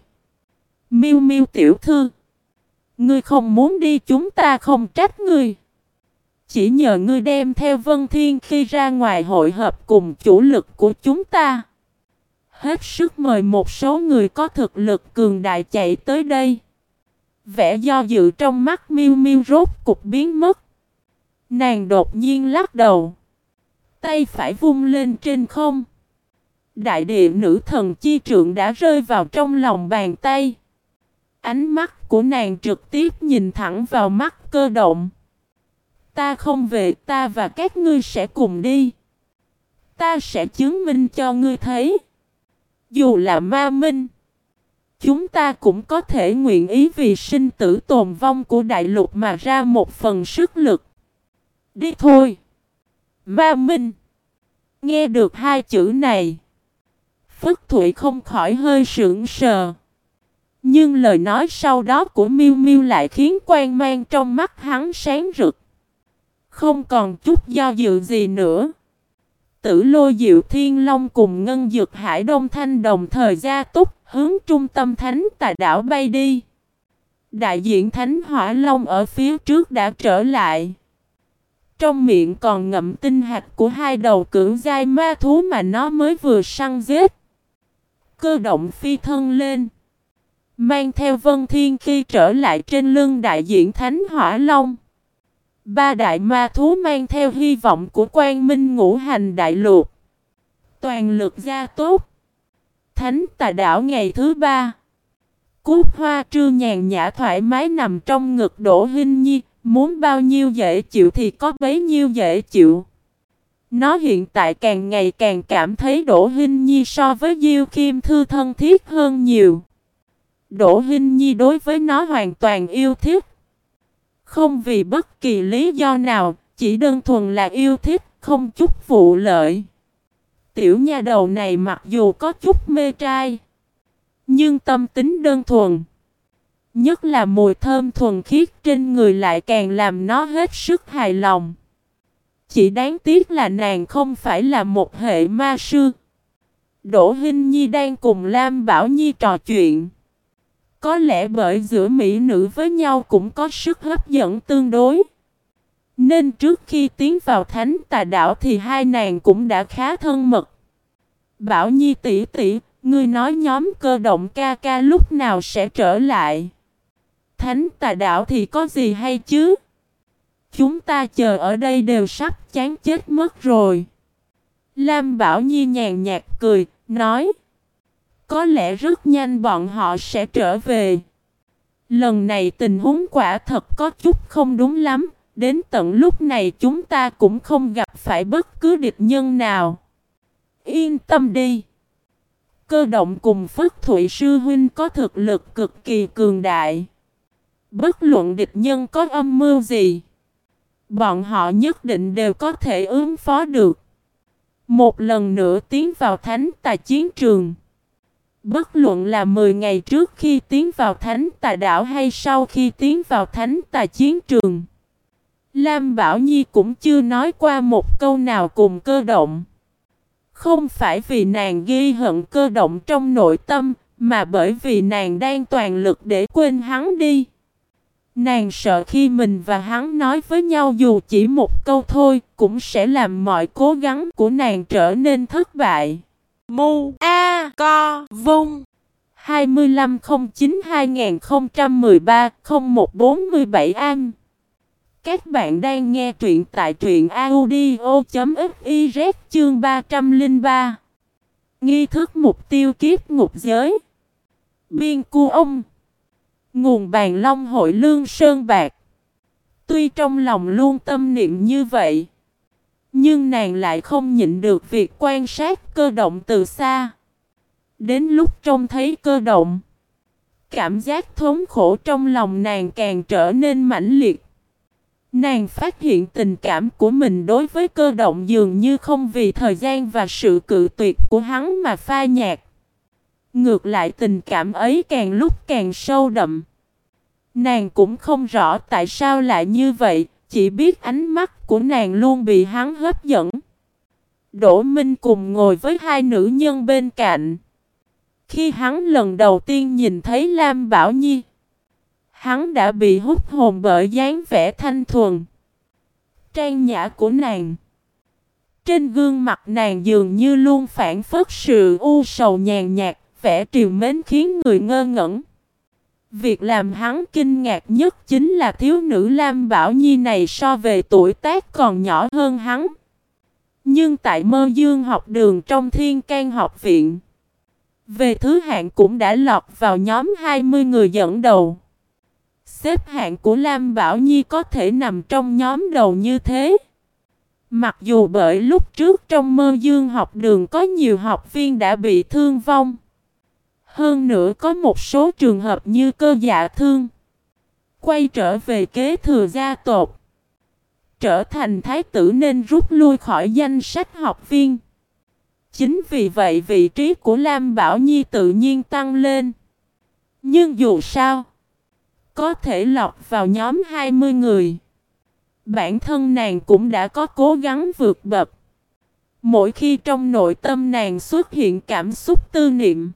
Miu Miu tiểu thư, ngươi không muốn đi chúng ta không trách ngươi. Chỉ nhờ ngươi đem theo Vân Thiên khi ra ngoài hội hợp cùng chủ lực của chúng ta. Hết sức mời một số người có thực lực cường đại chạy tới đây. Vẻ do dự trong mắt miêu miêu rốt cục biến mất. Nàng đột nhiên lắc đầu. Tay phải vung lên trên không. Đại địa nữ thần chi trượng đã rơi vào trong lòng bàn tay. Ánh mắt của nàng trực tiếp nhìn thẳng vào mắt cơ động. Ta không về, ta và các ngươi sẽ cùng đi. Ta sẽ chứng minh cho ngươi thấy. Dù là ma minh. Chúng ta cũng có thể nguyện ý vì sinh tử tồn vong của đại lục mà ra một phần sức lực. Đi thôi. Ma Minh. Nghe được hai chữ này. Phất Thụy không khỏi hơi sững sờ. Nhưng lời nói sau đó của Miu Miu lại khiến quan mang trong mắt hắn sáng rực. Không còn chút do dự gì nữa. Tử lôi diệu thiên long cùng ngân dược hải đông thanh đồng thời gia túc hướng trung tâm thánh tà đảo bay đi. Đại diện thánh hỏa long ở phía trước đã trở lại. Trong miệng còn ngậm tinh hạt của hai đầu cưỡng giai ma thú mà nó mới vừa săn giết. Cơ động phi thân lên. Mang theo vân thiên khi trở lại trên lưng đại diện thánh hỏa long. Ba đại ma thú mang theo hy vọng của quan minh ngũ hành đại lục. Toàn lực gia tốt. Thánh tà đảo ngày thứ ba. Cúc hoa trưa nhàn nhã thoải mái nằm trong ngực đổ hinh nhi. Muốn bao nhiêu dễ chịu thì có bấy nhiêu dễ chịu. Nó hiện tại càng ngày càng cảm thấy Đỗ Hinh Nhi so với Diêu Kim Thư thân thiết hơn nhiều. Đỗ Hinh Nhi đối với nó hoàn toàn yêu thích. Không vì bất kỳ lý do nào, chỉ đơn thuần là yêu thích, không chút vụ lợi. Tiểu nha đầu này mặc dù có chút mê trai, nhưng tâm tính đơn thuần. Nhất là mùi thơm thuần khiết trên người lại càng làm nó hết sức hài lòng. Chỉ đáng tiếc là nàng không phải là một hệ ma sư. Đỗ Hinh Nhi đang cùng Lam Bảo Nhi trò chuyện. Có lẽ bởi giữa mỹ nữ với nhau cũng có sức hấp dẫn tương đối. Nên trước khi tiến vào thánh tà đảo thì hai nàng cũng đã khá thân mật. Bảo Nhi tỷ tỷ, ngươi nói nhóm cơ động ca ca lúc nào sẽ trở lại. Thánh tà đảo thì có gì hay chứ? Chúng ta chờ ở đây đều sắp chán chết mất rồi. Lam Bảo Nhi nhàn nhạt cười, nói. Có lẽ rất nhanh bọn họ sẽ trở về. Lần này tình huống quả thật có chút không đúng lắm. Đến tận lúc này chúng ta cũng không gặp phải bất cứ địch nhân nào. Yên tâm đi. Cơ động cùng Phất Thụy Sư Huynh có thực lực cực kỳ cường đại. Bất luận địch nhân có âm mưu gì. Bọn họ nhất định đều có thể ứng phó được. Một lần nữa tiến vào thánh tài chiến trường. Bất luận là 10 ngày trước khi tiến vào thánh tà đảo hay sau khi tiến vào thánh tà chiến trường. Lam Bảo Nhi cũng chưa nói qua một câu nào cùng cơ động. Không phải vì nàng ghi hận cơ động trong nội tâm, mà bởi vì nàng đang toàn lực để quên hắn đi. Nàng sợ khi mình và hắn nói với nhau dù chỉ một câu thôi, cũng sẽ làm mọi cố gắng của nàng trở nên thất bại. Mu A Co Vung 2509-2013-0147 An các bạn đang nghe truyện tại truyện audio.fiz chương 303 Nghi thức mục tiêu kiếp ngục giới. Biên cu ông. Nguồn bàn long hội lương sơn bạc. Tuy trong lòng luôn tâm niệm như vậy, Nhưng nàng lại không nhịn được việc quan sát cơ động từ xa. Đến lúc trông thấy cơ động, Cảm giác thống khổ trong lòng nàng càng trở nên mãnh liệt. Nàng phát hiện tình cảm của mình đối với cơ động dường như không vì thời gian và sự cự tuyệt của hắn mà pha nhạt. Ngược lại tình cảm ấy càng lúc càng sâu đậm. Nàng cũng không rõ tại sao lại như vậy, chỉ biết ánh mắt của nàng luôn bị hắn hấp dẫn. Đỗ Minh cùng ngồi với hai nữ nhân bên cạnh. Khi hắn lần đầu tiên nhìn thấy Lam Bảo Nhi, hắn đã bị hút hồn bởi dáng vẻ thanh thuần, trang nhã của nàng. Trên gương mặt nàng dường như luôn phản phất sự u sầu nhàn nhạt, vẻ triều mến khiến người ngơ ngẩn. Việc làm hắn kinh ngạc nhất chính là thiếu nữ Lam Bảo Nhi này so về tuổi tác còn nhỏ hơn hắn. Nhưng tại mơ dương học đường trong thiên can học viện, về thứ hạng cũng đã lọt vào nhóm 20 người dẫn đầu. Xếp hạng của Lam Bảo Nhi có thể nằm trong nhóm đầu như thế. Mặc dù bởi lúc trước trong mơ dương học đường có nhiều học viên đã bị thương vong. Hơn nữa có một số trường hợp như cơ dạ thương. Quay trở về kế thừa gia tộc. Trở thành thái tử nên rút lui khỏi danh sách học viên. Chính vì vậy vị trí của Lam Bảo Nhi tự nhiên tăng lên. Nhưng dù sao, có thể lọt vào nhóm 20 người. Bản thân nàng cũng đã có cố gắng vượt bậc. Mỗi khi trong nội tâm nàng xuất hiện cảm xúc tư niệm,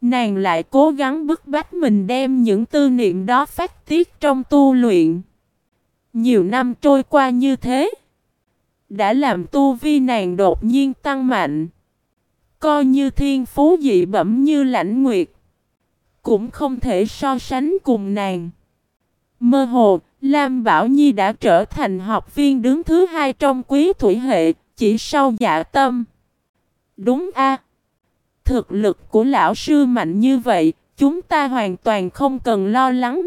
nàng lại cố gắng bức bách mình đem những tư niệm đó phát tiết trong tu luyện. Nhiều năm trôi qua như thế, đã làm tu vi nàng đột nhiên tăng mạnh. Coi như thiên phú dị bẩm như lãnh nguyệt, cũng không thể so sánh cùng nàng. Mơ hồ, Lam Bảo Nhi đã trở thành học viên đứng thứ hai trong quý thủy hệ, chỉ sau dạ tâm. Đúng a Thực lực của lão sư mạnh như vậy, chúng ta hoàn toàn không cần lo lắng.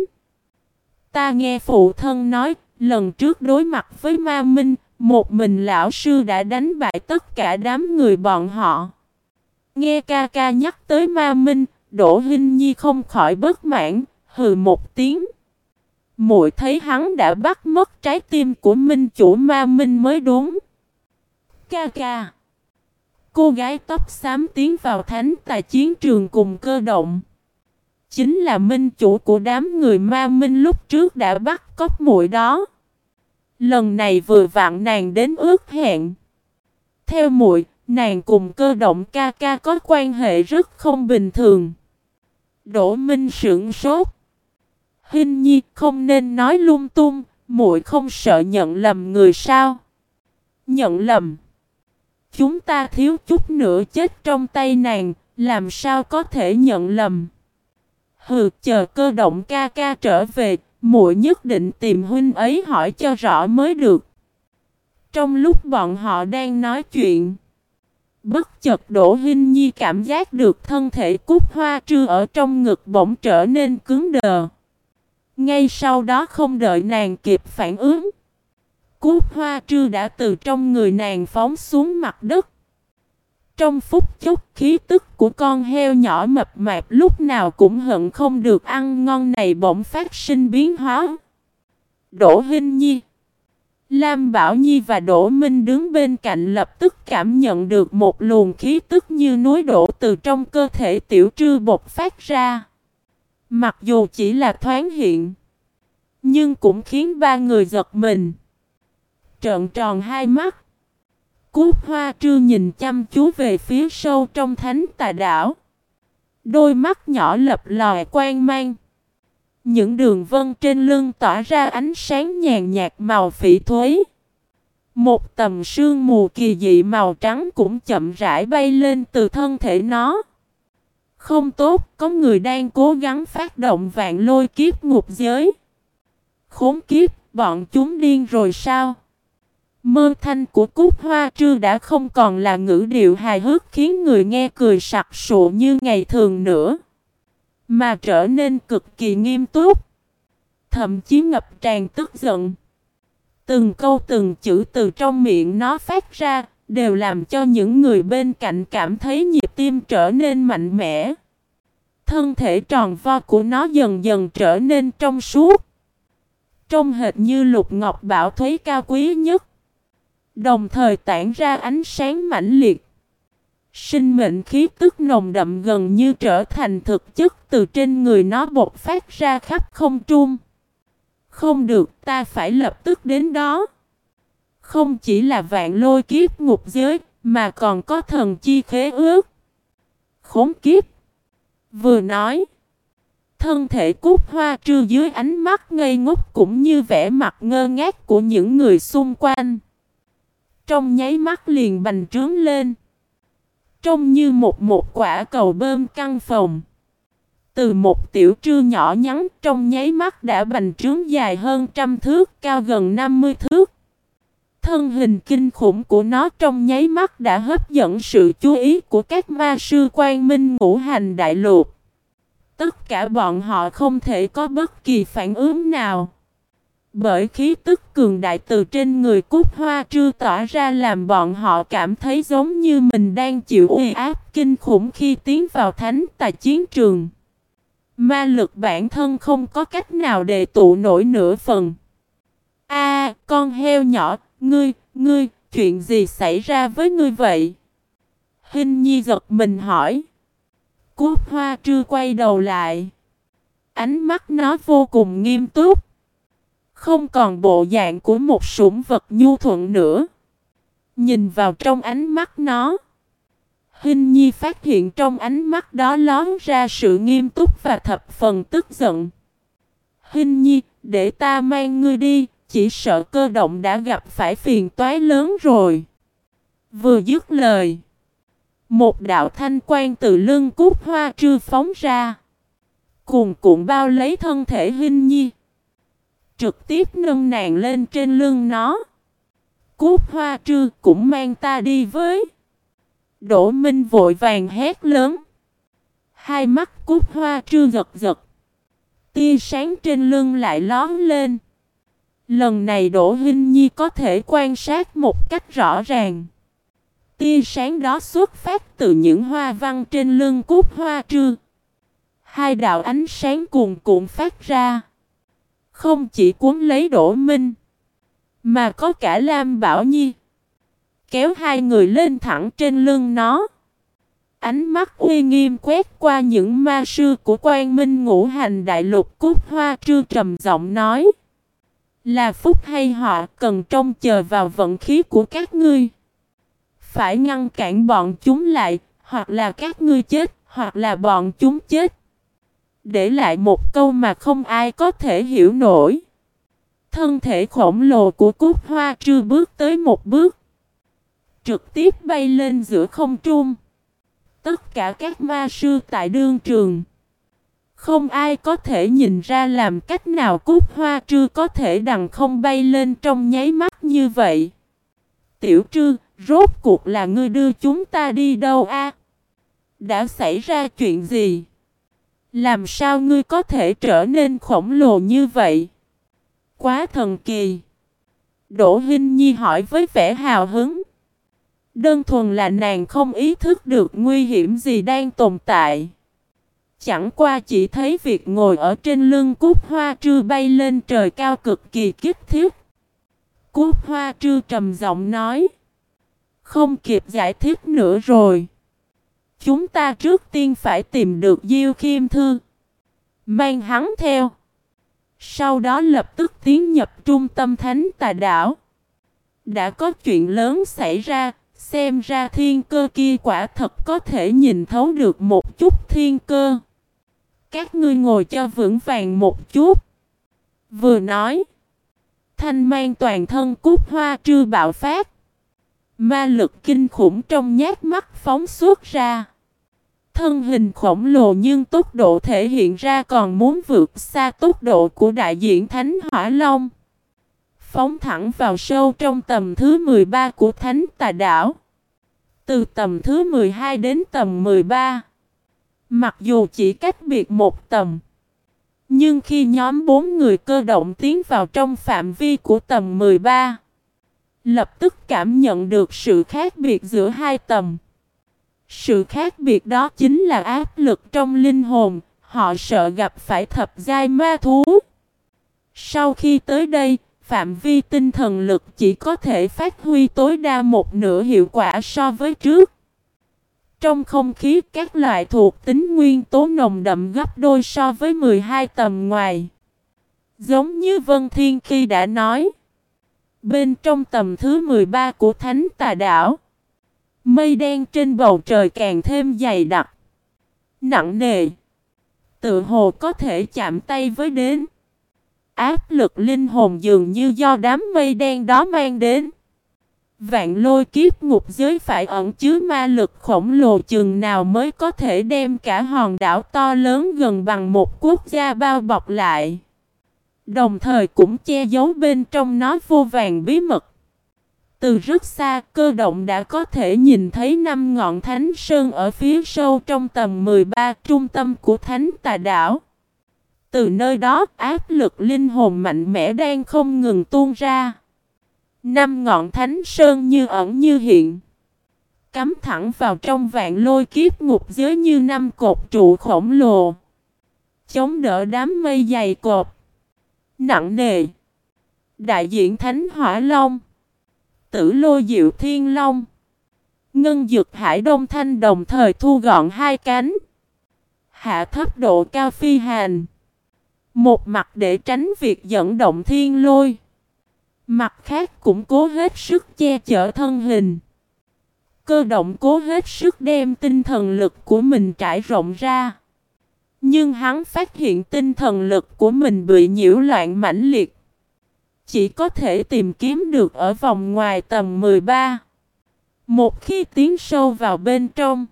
Ta nghe phụ thân nói, lần trước đối mặt với ma minh, một mình lão sư đã đánh bại tất cả đám người bọn họ. Nghe ca ca nhắc tới ma minh, Đỗ Hinh Nhi không khỏi bất mãn, hừ một tiếng. muội thấy hắn đã bắt mất trái tim của minh chủ ma minh mới đúng. Ca ca. Cô gái tóc xám tiến vào thánh tài chiến trường cùng cơ động. Chính là minh chủ của đám người ma minh lúc trước đã bắt cóc muội đó. Lần này vừa vặn nàng đến ước hẹn. Theo muội, nàng cùng cơ động ca ca có quan hệ rất không bình thường. Đỗ Minh sững sốt. Hình nhi không nên nói lung tung, muội không sợ nhận lầm người sao? Nhận lầm. Chúng ta thiếu chút nữa chết trong tay nàng, làm sao có thể nhận lầm? Hừ, chờ cơ động ca ca trở về, muội nhất định tìm huynh ấy hỏi cho rõ mới được. Trong lúc bọn họ đang nói chuyện, bất chợt Đỗ Hinh Nhi cảm giác được thân thể cúc hoa trư ở trong ngực bỗng trở nên cứng đờ. Ngay sau đó không đợi nàng kịp phản ứng, cúc hoa trư đã từ trong người nàng phóng xuống mặt đất. Trong phút chốc khí tức của con heo nhỏ mập mạp lúc nào cũng hận không được ăn ngon này bỗng phát sinh biến hóa. Đỗ Hinh Nhi Lam Bảo Nhi và Đỗ Minh đứng bên cạnh lập tức cảm nhận được một luồng khí tức như núi đổ từ trong cơ thể tiểu trư bột phát ra. Mặc dù chỉ là thoáng hiện, nhưng cũng khiến ba người giật mình. Trợn tròn hai mắt. Cút hoa trư nhìn chăm chú về phía sâu trong thánh tà đảo. Đôi mắt nhỏ lập lòi quan mang. Những đường vân trên lưng tỏa ra ánh sáng nhàn nhạt màu phỉ thuế. Một tầm sương mù kỳ dị màu trắng cũng chậm rãi bay lên từ thân thể nó. Không tốt, có người đang cố gắng phát động vạn lôi kiếp ngục giới. Khốn kiếp, bọn chúng điên rồi sao? Mơ thanh của cúc hoa trư đã không còn là ngữ điệu hài hước khiến người nghe cười sặc sụ như ngày thường nữa. Mà trở nên cực kỳ nghiêm túc. Thậm chí ngập tràn tức giận. Từng câu từng chữ từ trong miệng nó phát ra, đều làm cho những người bên cạnh cảm thấy nhịp tim trở nên mạnh mẽ. Thân thể tròn vo của nó dần dần trở nên trong suốt. Trông hệt như lục ngọc bảo thuế cao quý nhất. Đồng thời tản ra ánh sáng mãnh liệt. Sinh mệnh khí tức nồng đậm gần như trở thành thực chất từ trên người nó bột phát ra khắp không trung. Không được, ta phải lập tức đến đó. Không chỉ là vạn lôi kiếp ngục giới, mà còn có thần chi khế ước. Khốn kiếp. Vừa nói. Thân thể cúc hoa trư dưới ánh mắt ngây ngốc cũng như vẻ mặt ngơ ngác của những người xung quanh. Trong nháy mắt liền bành trướng lên. Trông như một một quả cầu bơm căng phòng. Từ một tiểu trư nhỏ nhắn trong nháy mắt đã bành trướng dài hơn trăm thước, cao gần 50 thước. Thân hình kinh khủng của nó trong nháy mắt đã hấp dẫn sự chú ý của các ma sư quan minh ngũ hành đại lục. Tất cả bọn họ không thể có bất kỳ phản ứng nào. Bởi khí tức cường đại từ trên người cúc hoa trư tỏa ra làm bọn họ cảm thấy giống như mình đang chịu uy áp kinh khủng khi tiến vào thánh tài chiến trường. Ma lực bản thân không có cách nào để tụ nổi nửa phần. A, con heo nhỏ, ngươi, ngươi, chuyện gì xảy ra với ngươi vậy? Hình nhi giật mình hỏi. Cúc hoa trư quay đầu lại. Ánh mắt nó vô cùng nghiêm túc. Không còn bộ dạng của một sủng vật nhu thuận nữa. Nhìn vào trong ánh mắt nó. Hình nhi phát hiện trong ánh mắt đó lón ra sự nghiêm túc và thập phần tức giận. Hình nhi, để ta mang ngươi đi, chỉ sợ cơ động đã gặp phải phiền toái lớn rồi. Vừa dứt lời. Một đạo thanh quan từ lưng cút hoa trư phóng ra. Cùng cuộn bao lấy thân thể hình nhi. Trực tiếp nâng nàng lên trên lưng nó. Cút hoa trư cũng mang ta đi với. Đỗ Minh vội vàng hét lớn. Hai mắt cút hoa trư giật giật. Tia sáng trên lưng lại lón lên. Lần này Đỗ Hinh Nhi có thể quan sát một cách rõ ràng. Tia sáng đó xuất phát từ những hoa văn trên lưng cút hoa trư. Hai đạo ánh sáng cuồn cuộn phát ra. Không chỉ cuốn lấy Đỗ Minh, mà có cả Lam Bảo Nhi. Kéo hai người lên thẳng trên lưng nó. Ánh mắt uy nghiêm quét qua những ma sư của quan minh ngũ hành đại lục cúc hoa trư trầm giọng nói. Là phúc hay họ cần trông chờ vào vận khí của các ngươi. Phải ngăn cản bọn chúng lại, hoặc là các ngươi chết, hoặc là bọn chúng chết. Để lại một câu mà không ai có thể hiểu nổi. Thân thể khổng lồ của cúc hoa trư bước tới một bước. Trực tiếp bay lên giữa không trung. Tất cả các ma sư tại đương trường. Không ai có thể nhìn ra làm cách nào cúc hoa trư có thể đằng không bay lên trong nháy mắt như vậy. Tiểu trư, rốt cuộc là ngươi đưa chúng ta đi đâu a? Đã xảy ra chuyện gì? Làm sao ngươi có thể trở nên khổng lồ như vậy? Quá thần kỳ. Đỗ Hinh Nhi hỏi với vẻ hào hứng. Đơn thuần là nàng không ý thức được nguy hiểm gì đang tồn tại. Chẳng qua chỉ thấy việc ngồi ở trên lưng cúc hoa trư bay lên trời cao cực kỳ kích thiết. Cúc hoa trư trầm giọng nói. Không kịp giải thích nữa rồi. Chúng ta trước tiên phải tìm được Diêu Khiêm Thư. Mang hắn theo. Sau đó lập tức tiến nhập trung tâm thánh tà đảo. Đã có chuyện lớn xảy ra, xem ra thiên cơ kia quả thật có thể nhìn thấu được một chút thiên cơ. Các ngươi ngồi cho vững vàng một chút. Vừa nói, thanh mang toàn thân cúc hoa trư bạo phát. Ma lực kinh khủng trong nhát mắt phóng suốt ra. Thân hình khổng lồ nhưng tốc độ thể hiện ra còn muốn vượt xa tốc độ của đại diện Thánh Hỏa Long. Phóng thẳng vào sâu trong tầm thứ 13 của Thánh Tà Đảo. Từ tầm thứ 12 đến tầm 13. Mặc dù chỉ cách biệt một tầm. Nhưng khi nhóm bốn người cơ động tiến vào trong phạm vi của tầm 13. Lập tức cảm nhận được sự khác biệt giữa hai tầm. Sự khác biệt đó chính là áp lực trong linh hồn, họ sợ gặp phải thập giai ma thú. Sau khi tới đây, phạm vi tinh thần lực chỉ có thể phát huy tối đa một nửa hiệu quả so với trước. Trong không khí các loại thuộc tính nguyên tố nồng đậm gấp đôi so với 12 tầm ngoài. Giống như Vân Thiên khi đã nói. Bên trong tầm thứ 13 của Thánh Tà Đảo. Mây đen trên bầu trời càng thêm dày đặc. Nặng nề. Tự hồ có thể chạm tay với đến. Áp lực linh hồn dường như do đám mây đen đó mang đến. Vạn lôi kiếp ngục giới phải ẩn chứa ma lực khổng lồ chừng nào mới có thể đem cả hòn đảo to lớn gần bằng một quốc gia bao bọc lại. Đồng thời cũng che giấu bên trong nó vô vàng bí mật. Từ rất xa, cơ động đã có thể nhìn thấy năm ngọn thánh sơn ở phía sâu trong tầm 13 trung tâm của thánh tà đảo. Từ nơi đó, áp lực linh hồn mạnh mẽ đang không ngừng tuôn ra. Năm ngọn thánh sơn như ẩn như hiện. Cắm thẳng vào trong vạn lôi kiếp ngục giới như năm cột trụ khổng lồ. Chống đỡ đám mây dày cột. Nặng nề. Đại diện Thánh Hỏa Long. Tử lôi diệu thiên long. Ngân dực hải đông thanh đồng thời thu gọn hai cánh. Hạ thấp độ cao phi hành. Một mặt để tránh việc dẫn động thiên lôi. Mặt khác cũng cố hết sức che chở thân hình. Cơ động cố hết sức đem tinh thần lực của mình trải rộng ra. Nhưng hắn phát hiện tinh thần lực của mình bị nhiễu loạn mãnh liệt. Chỉ có thể tìm kiếm được ở vòng ngoài tầm 13. Một khi tiến sâu vào bên trong,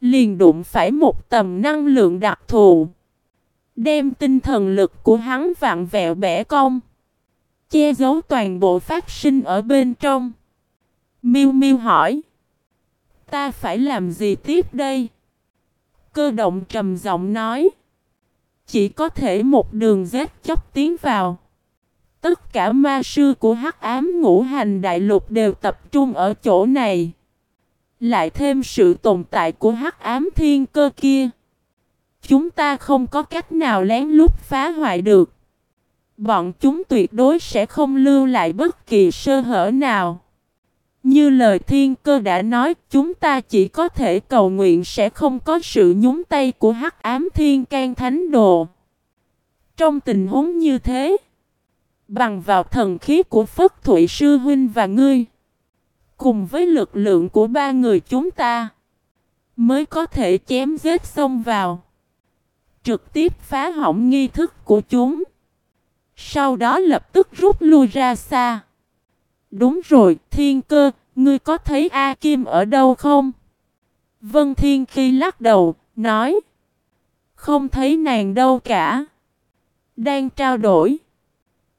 liền đụng phải một tầm năng lượng đặc thù. Đem tinh thần lực của hắn vặn vẹo bẻ cong che giấu toàn bộ phát sinh ở bên trong. Miu Miu hỏi. Ta phải làm gì tiếp đây? Cơ động trầm giọng nói. Chỉ có thể một đường rét chóc tiến vào. Tất cả ma sư của hắc ám ngũ hành đại lục đều tập trung ở chỗ này. Lại thêm sự tồn tại của hắc ám thiên cơ kia. Chúng ta không có cách nào lén lút phá hoại được. Bọn chúng tuyệt đối sẽ không lưu lại bất kỳ sơ hở nào. Như lời thiên cơ đã nói, chúng ta chỉ có thể cầu nguyện sẽ không có sự nhúng tay của hắc ám thiên can thánh đồ. Trong tình huống như thế, bằng vào thần khí của Phất Thụy Sư Huynh và ngươi, cùng với lực lượng của ba người chúng ta, mới có thể chém giết xông vào, trực tiếp phá hỏng nghi thức của chúng. Sau đó lập tức rút lui ra xa. Đúng rồi, thiên cơ, ngươi có thấy A Kim ở đâu không? Vân Thiên khi lắc đầu, nói. Không thấy nàng đâu cả. Đang trao đổi.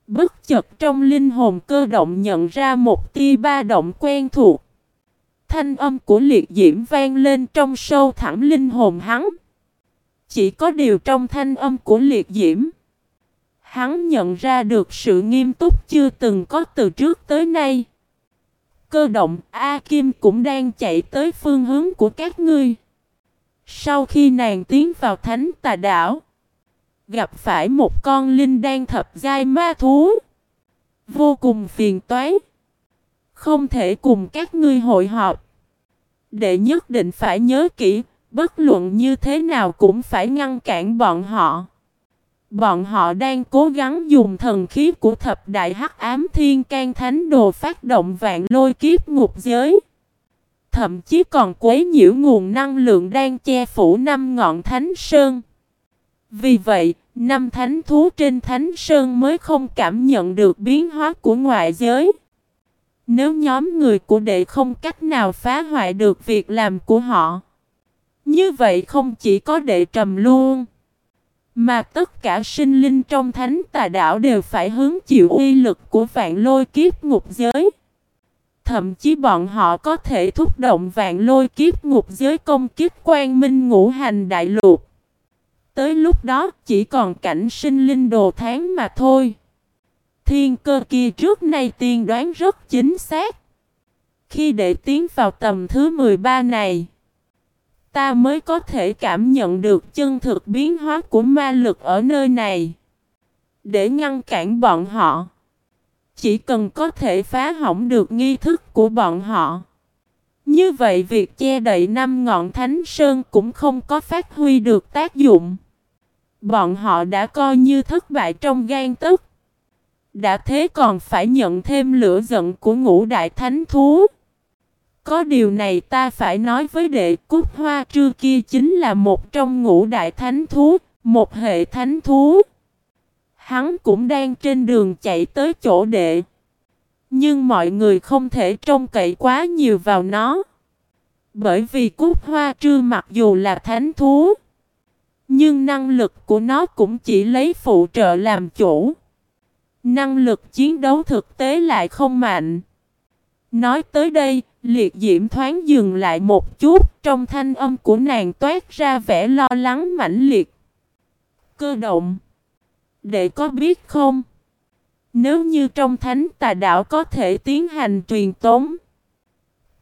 Bất chợt trong linh hồn cơ động nhận ra một tia ba động quen thuộc. Thanh âm của liệt diễm vang lên trong sâu thẳm linh hồn hắn. Chỉ có điều trong thanh âm của liệt diễm. Hắn nhận ra được sự nghiêm túc chưa từng có từ trước tới nay. Cơ động A Kim cũng đang chạy tới phương hướng của các ngươi. Sau khi nàng tiến vào thánh tà đảo, gặp phải một con linh đang thập giai ma thú. Vô cùng phiền toái. Không thể cùng các ngươi hội họp. Đệ nhất định phải nhớ kỹ, bất luận như thế nào cũng phải ngăn cản bọn họ. Bọn họ đang cố gắng dùng thần khí của thập đại hắc ám thiên can thánh đồ phát động vạn lôi kiếp ngục giới. Thậm chí còn quấy nhiễu nguồn năng lượng đang che phủ năm ngọn thánh sơn. Vì vậy, năm thánh thú trên thánh sơn mới không cảm nhận được biến hóa của ngoại giới. Nếu nhóm người của đệ không cách nào phá hoại được việc làm của họ. Như vậy không chỉ có đệ trầm luôn. Mà tất cả sinh linh trong thánh tà đảo đều phải hứng chịu uy lực của vạn lôi kiếp ngục giới. Thậm chí bọn họ có thể thúc động vạn lôi kiếp ngục giới công kiếp quan minh ngũ hành đại lục. Tới lúc đó chỉ còn cảnh sinh linh đồ tháng mà thôi. Thiên cơ kia trước nay tiên đoán rất chính xác. Khi để tiến vào tầm thứ 13 này, ta mới có thể cảm nhận được chân thực biến hóa của ma lực ở nơi này. Để ngăn cản bọn họ, chỉ cần có thể phá hỏng được nghi thức của bọn họ. Như vậy việc che đậy năm ngọn thánh sơn cũng không có phát huy được tác dụng. Bọn họ đã coi như thất bại trong gan tức. Đã thế còn phải nhận thêm lửa giận của ngũ đại thánh thú. Có điều này ta phải nói với đệ cúc hoa trư kia chính là một trong ngũ đại thánh thú, một hệ thánh thú. Hắn cũng đang trên đường chạy tới chỗ đệ. Nhưng mọi người không thể trông cậy quá nhiều vào nó. Bởi vì cúc hoa trư mặc dù là thánh thú. Nhưng năng lực của nó cũng chỉ lấy phụ trợ làm chủ. Năng lực chiến đấu thực tế lại không mạnh. Nói tới đây, liệt diễm thoáng dừng lại một chút, trong thanh âm của nàng toát ra vẻ lo lắng mãnh liệt. Cơ động. để có biết không? Nếu như trong thánh tà đạo có thể tiến hành truyền tống,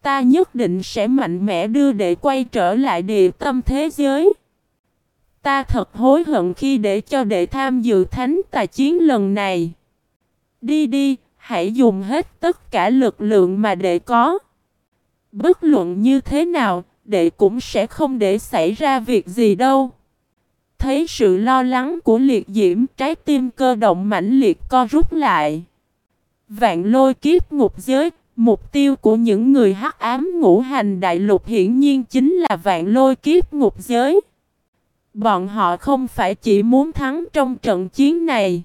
ta nhất định sẽ mạnh mẽ đưa đệ quay trở lại địa tâm thế giới. Ta thật hối hận khi để cho đệ tham dự thánh tà chiến lần này. Đi đi, hãy dùng hết tất cả lực lượng mà đệ có. Bất luận như thế nào, đệ cũng sẽ không để xảy ra việc gì đâu. Thấy sự lo lắng của liệt diễm, trái tim cơ động mãnh liệt co rút lại. Vạn lôi kiếp ngục giới, mục tiêu của những người hắc ám ngũ hành đại lục hiển nhiên chính là vạn lôi kiếp ngục giới. Bọn họ không phải chỉ muốn thắng trong trận chiến này.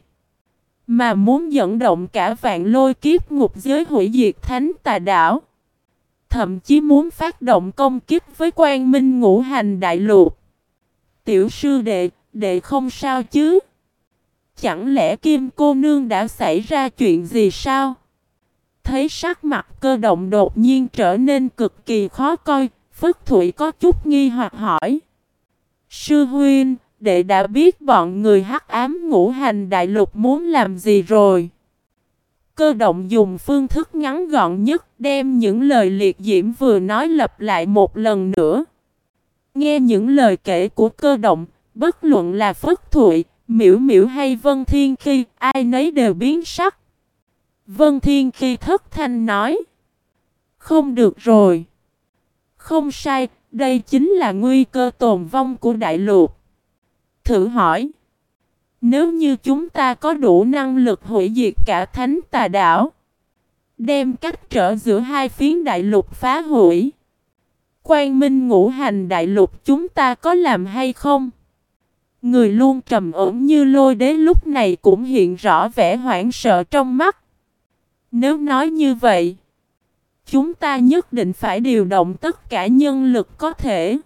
Mà muốn dẫn động cả vạn lôi kiếp ngục giới hủy diệt thánh tà đảo. Thậm chí muốn phát động công kích với quan minh ngũ hành đại lục. Tiểu sư đệ, đệ không sao chứ? Chẳng lẽ kim cô nương đã xảy ra chuyện gì sao? Thấy sắc mặt cơ động đột nhiên trở nên cực kỳ khó coi, Phất Thụy có chút nghi hoặc hỏi. Sư huynh, đệ đã biết bọn người hắc ám ngũ hành đại lục muốn làm gì rồi. Cơ động dùng phương thức ngắn gọn nhất đem những lời liệt diễm vừa nói lặp lại một lần nữa. Nghe những lời kể của cơ động, bất luận là Phất Thụy, Miễu Miễu hay Vân Thiên Khi, ai nấy đều biến sắc. Vân Thiên Khi thất thanh nói. Không được rồi. Không sai, đây chính là nguy cơ tồn vong của đại lục. Thử hỏi. Nếu như chúng ta có đủ năng lực hủy diệt cả thánh tà đảo. Đem cách trở giữa hai phiến đại lục phá hủy. Quang minh ngũ hành đại lục chúng ta có làm hay không? Người luôn trầm ổn như lôi đế lúc này cũng hiện rõ vẻ hoảng sợ trong mắt. Nếu nói như vậy, chúng ta nhất định phải điều động tất cả nhân lực có thể.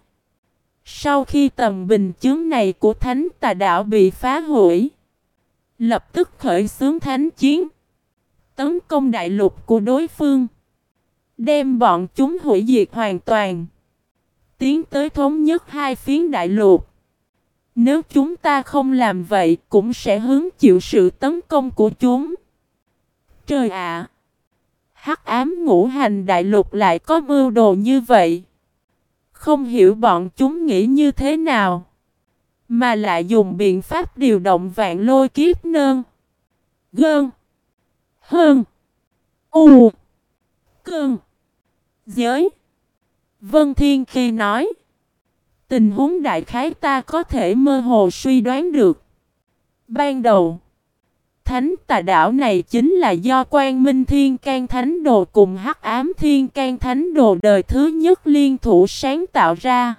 Sau khi tầm bình chướng này của thánh tà đạo bị phá hủy, lập tức khởi xướng thánh chiến, tấn công đại lục của đối phương, đem bọn chúng hủy diệt hoàn toàn, tiến tới thống nhất hai phiến đại lục. Nếu chúng ta không làm vậy cũng sẽ hứng chịu sự tấn công của chúng. Trời ạ! Hắc ám ngũ hành đại lục lại có mưu đồ như vậy. Không hiểu bọn chúng nghĩ như thế nào. Mà lại dùng biện pháp điều động vạn lôi kiếp nơn. Gơn. Hơn. U. Cơn. Giới. Vân Thiên khi nói. Tình huống đại khái ta có thể mơ hồ suy đoán được. Ban đầu, thánh tà đảo này chính là do quan minh thiên can thánh đồ cùng hắc ám thiên can thánh đồ đời thứ nhất liên thủ sáng tạo ra.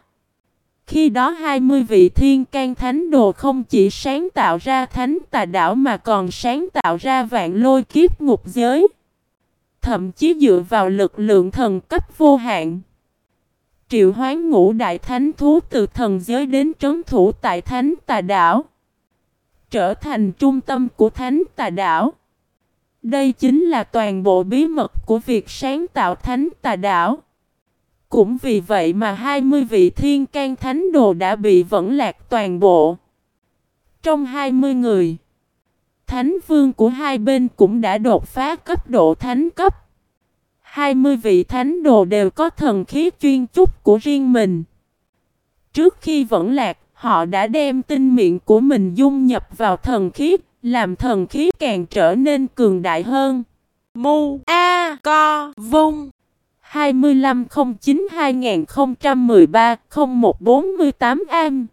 Khi đó 20 vị thiên can thánh đồ không chỉ sáng tạo ra thánh tà đảo mà còn sáng tạo ra vạn lôi kiếp ngục giới. Thậm chí dựa vào lực lượng thần cấp vô hạn triệu hoán ngũ đại thánh thú từ thần giới đến trấn thủ tại thánh tà đảo. Trở thành trung tâm của thánh tà đảo. Đây chính là toàn bộ bí mật của việc sáng tạo thánh tà đảo. Cũng vì vậy mà 20 vị thiên can thánh đồ đã bị vẫn lạc toàn bộ. Trong 20 người, thánh vương của hai bên cũng đã đột phá cấp độ thánh cấp. 20 vị thánh đồ đều có thần khí chuyên chúc của riêng mình. Trước khi vẫn lạc, họ đã đem tinh miệng của mình dung nhập vào thần khí, làm thần khí càng trở nên cường đại hơn. Mu A Co Vung 2509-2013-0148 Am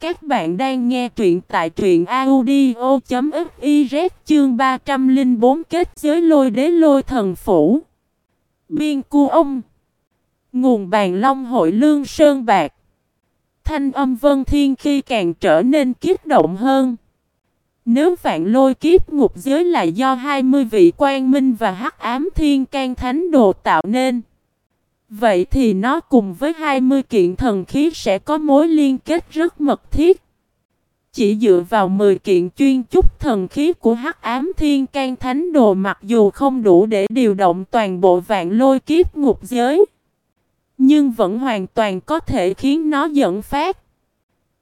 Các bạn đang nghe truyện tại truyện audio.fiz chương 304 kết giới lôi đế lôi thần phủ Biên cu ông. Nguồn bàn long hội lương sơn bạc. Thanh âm vân thiên khi càng trở nên kiếp động hơn. Nếu vạn lôi kiếp ngục giới là do 20 vị quan minh và hắc ám thiên can thánh đồ tạo nên. Vậy thì nó cùng với 20 kiện thần khí sẽ có mối liên kết rất mật thiết. Chỉ dựa vào 10 kiện chuyên chúc thần khí của hắc ám thiên can thánh đồ mặc dù không đủ để điều động toàn bộ vạn lôi kiếp ngục giới. Nhưng vẫn hoàn toàn có thể khiến nó dẫn phát.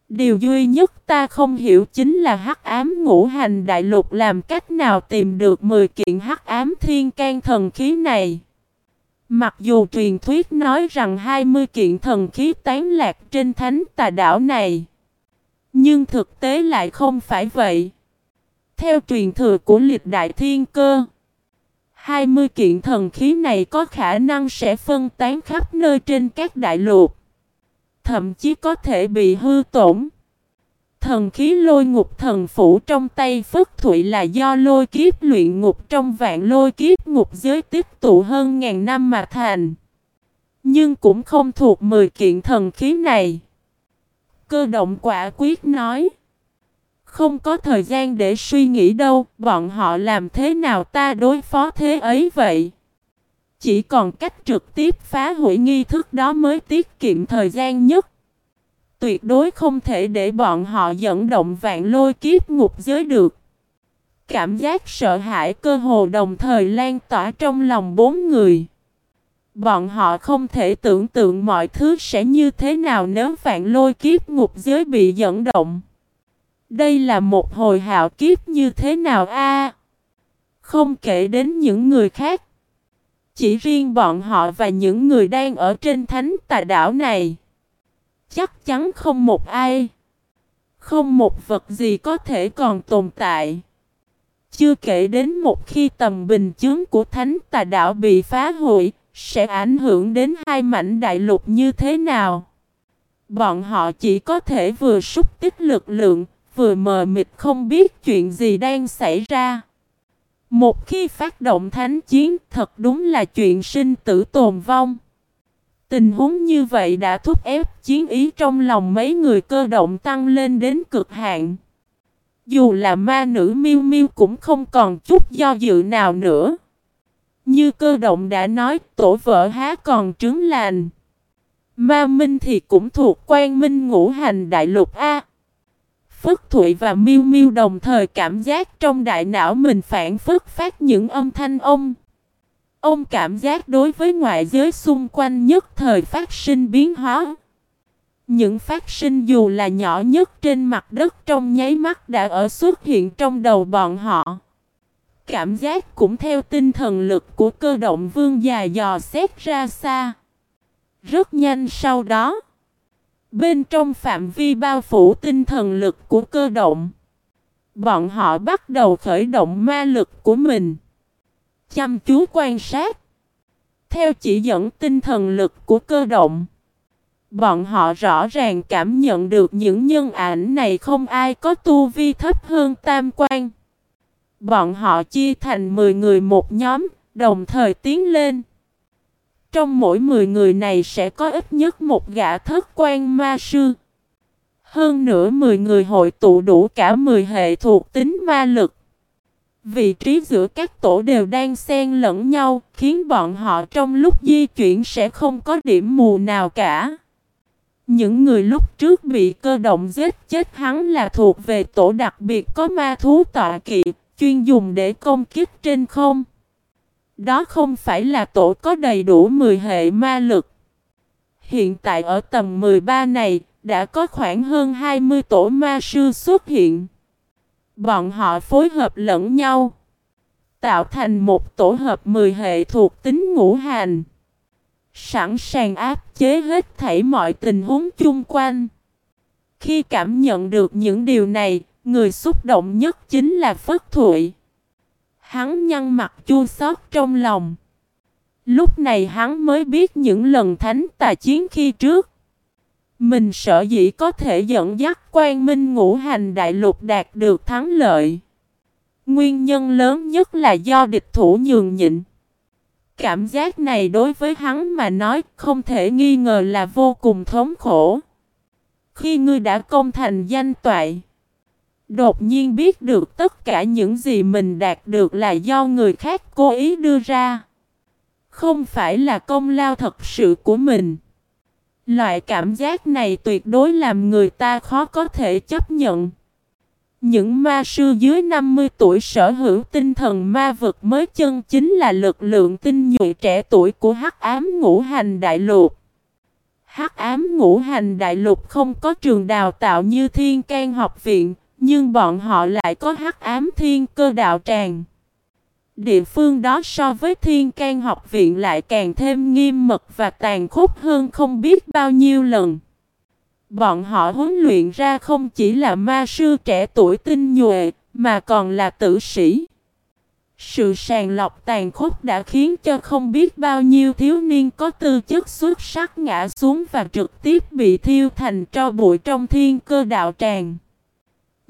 Điều duy nhất ta không hiểu chính là hắc ám ngũ hành đại lục làm cách nào tìm được 10 kiện hắc ám thiên can thần khí này. Mặc dù truyền thuyết nói rằng 20 kiện thần khí tán lạc trên thánh tà đảo này. Nhưng thực tế lại không phải vậy. Theo truyền thừa của lịch đại thiên cơ, 20 kiện thần khí này có khả năng sẽ phân tán khắp nơi trên các đại lục. Thậm chí có thể bị hư tổn. Thần khí lôi ngục thần phủ trong tay Phất Thụy là do lôi kiếp luyện ngục trong vạn lôi kiếp ngục giới tiếp tụ hơn ngàn năm mà thành. Nhưng cũng không thuộc 10 kiện thần khí này. Cơ động quả quyết nói. Không có thời gian để suy nghĩ đâu, bọn họ làm thế nào ta đối phó thế ấy vậy? Chỉ còn cách trực tiếp phá hủy nghi thức đó mới tiết kiệm thời gian nhất. Tuyệt đối không thể để bọn họ dẫn động vạn lôi kiếp ngục giới được. Cảm giác sợ hãi cơ hồ đồng thời lan tỏa trong lòng bốn người. Bọn họ không thể tưởng tượng mọi thứ sẽ như thế nào nếu vạn lôi kiếp ngục giới bị dẫn động. Đây là một hồi hạo kiếp như thế nào a? không kể đến những người khác. Chỉ riêng bọn họ và những người đang ở trên thánh tà đảo này. Chắc chắn không một ai. Không một vật gì có thể còn tồn tại. Chưa kể đến một khi tầm bình chướng của thánh tà đạo bị phá hủy, sẽ ảnh hưởng đến hai mảnh đại lục như thế nào. Bọn họ chỉ có thể vừa xúc tích lực lượng, vừa mờ mịt không biết chuyện gì đang xảy ra. Một khi phát động thánh chiến, thật đúng là chuyện sinh tử tồn vong. Tình huống như vậy đã thúc ép chiến ý trong lòng mấy người cơ động tăng lên đến cực hạn. Dù là ma nữ miêu miêu cũng không còn chút do dự nào nữa. Như cơ động đã nói, tổ vợ há còn trứng lành. Ma Minh thì cũng thuộc quan minh ngũ hành đại lục A. Phất Thụy và Miêu Miêu đồng thời cảm giác trong đại não mình phản phất phát những âm thanh ông. Ông cảm giác đối với ngoại giới xung quanh nhất thời phát sinh biến hóa. Những phát sinh dù là nhỏ nhất trên mặt đất trong nháy mắt đã ở xuất hiện trong đầu bọn họ. Cảm giác cũng theo tinh thần lực của cơ động vương dài dò xét ra xa. Rất nhanh sau đó, bên trong phạm vi bao phủ tinh thần lực của cơ động, bọn họ bắt đầu khởi động ma lực của mình. Chăm chú quan sát. Theo chỉ dẫn tinh thần lực của cơ động, bọn họ rõ ràng cảm nhận được những nhân ảnh này không ai có tu vi thấp hơn tam quan. Bọn họ chia thành 10 người một nhóm, đồng thời tiến lên. Trong mỗi 10 người này sẽ có ít nhất một gã thất quan ma sư. Hơn nữa 10 người hội tụ đủ cả 10 hệ thuộc tính ma lực. Vị trí giữa các tổ đều đang xen lẫn nhau, khiến bọn họ trong lúc di chuyển sẽ không có điểm mù nào cả. Những người lúc trước bị cơ động giết chết hắn là thuộc về tổ đặc biệt có ma thú tọa kỵ, chuyên dùng để công kích trên không. Đó không phải là tổ có đầy đủ 10 hệ ma lực. Hiện tại ở tầng 13 này, đã có khoảng hơn 20 tổ ma sư xuất hiện. Bọn họ phối hợp lẫn nhau, tạo thành một tổ hợp 10 hệ thuộc tính ngũ hành. Sẵn sàng áp chế hết thảy mọi tình huống chung quanh. Khi cảm nhận được những điều này, người xúc động nhất chính là Phất Thụy. Hắn nhăn mặt chua xót trong lòng. Lúc này hắn mới biết những lần thánh tà chiến khi trước. Mình sợ dĩ có thể dẫn dắt quan minh ngũ hành đại lục đạt được thắng lợi. Nguyên nhân lớn nhất là do địch thủ nhường nhịn. Cảm giác này đối với hắn mà nói không thể nghi ngờ là vô cùng thống khổ. Khi ngươi đã công thành danh toại, đột nhiên biết được tất cả những gì mình đạt được là do người khác cố ý đưa ra. Không phải là công lao thật sự của mình. Loại cảm giác này tuyệt đối làm người ta khó có thể chấp nhận. Những ma sư dưới 50 tuổi sở hữu tinh thần ma vực mới chân chính là lực lượng tinh nhuệ trẻ tuổi của Hắc Ám Ngũ Hành Đại Lục. Hắc Ám Ngũ Hành Đại Lục không có trường đào tạo như Thiên can học viện, nhưng bọn họ lại có Hắc Ám Thiên Cơ Đạo Tràng. Địa phương đó so với Thiên can học viện lại càng thêm nghiêm mật và tàn khốc hơn không biết bao nhiêu lần. Bọn họ huấn luyện ra không chỉ là ma sư trẻ tuổi tinh nhuệ, mà còn là tử sĩ. Sự sàng lọc tàn khốc đã khiến cho không biết bao nhiêu thiếu niên có tư chất xuất sắc ngã xuống và trực tiếp bị thiêu thành tro bụi trong thiên cơ đạo tràng.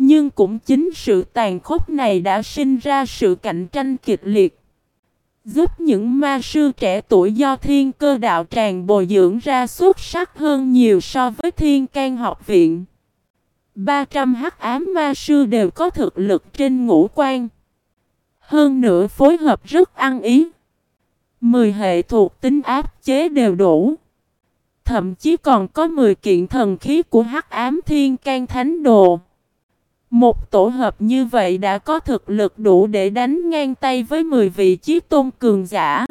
Nhưng cũng chính sự tàn khốc này đã sinh ra sự cạnh tranh kịch liệt. Giúp những ma sư trẻ tuổi do thiên cơ đạo tràng bồi dưỡng ra xuất sắc hơn nhiều so với thiên can học viện. 300 hắc ám ma sư đều có thực lực trên ngũ quan. Hơn nữa phối hợp rất ăn ý. 10 hệ thuộc tính áp chế đều đủ. Thậm chí còn có 10 kiện thần khí của hắc ám thiên can thánh đồ. Một tổ hợp như vậy đã có thực lực đủ để đánh ngang tay với 10 vị chí tôn cường giả.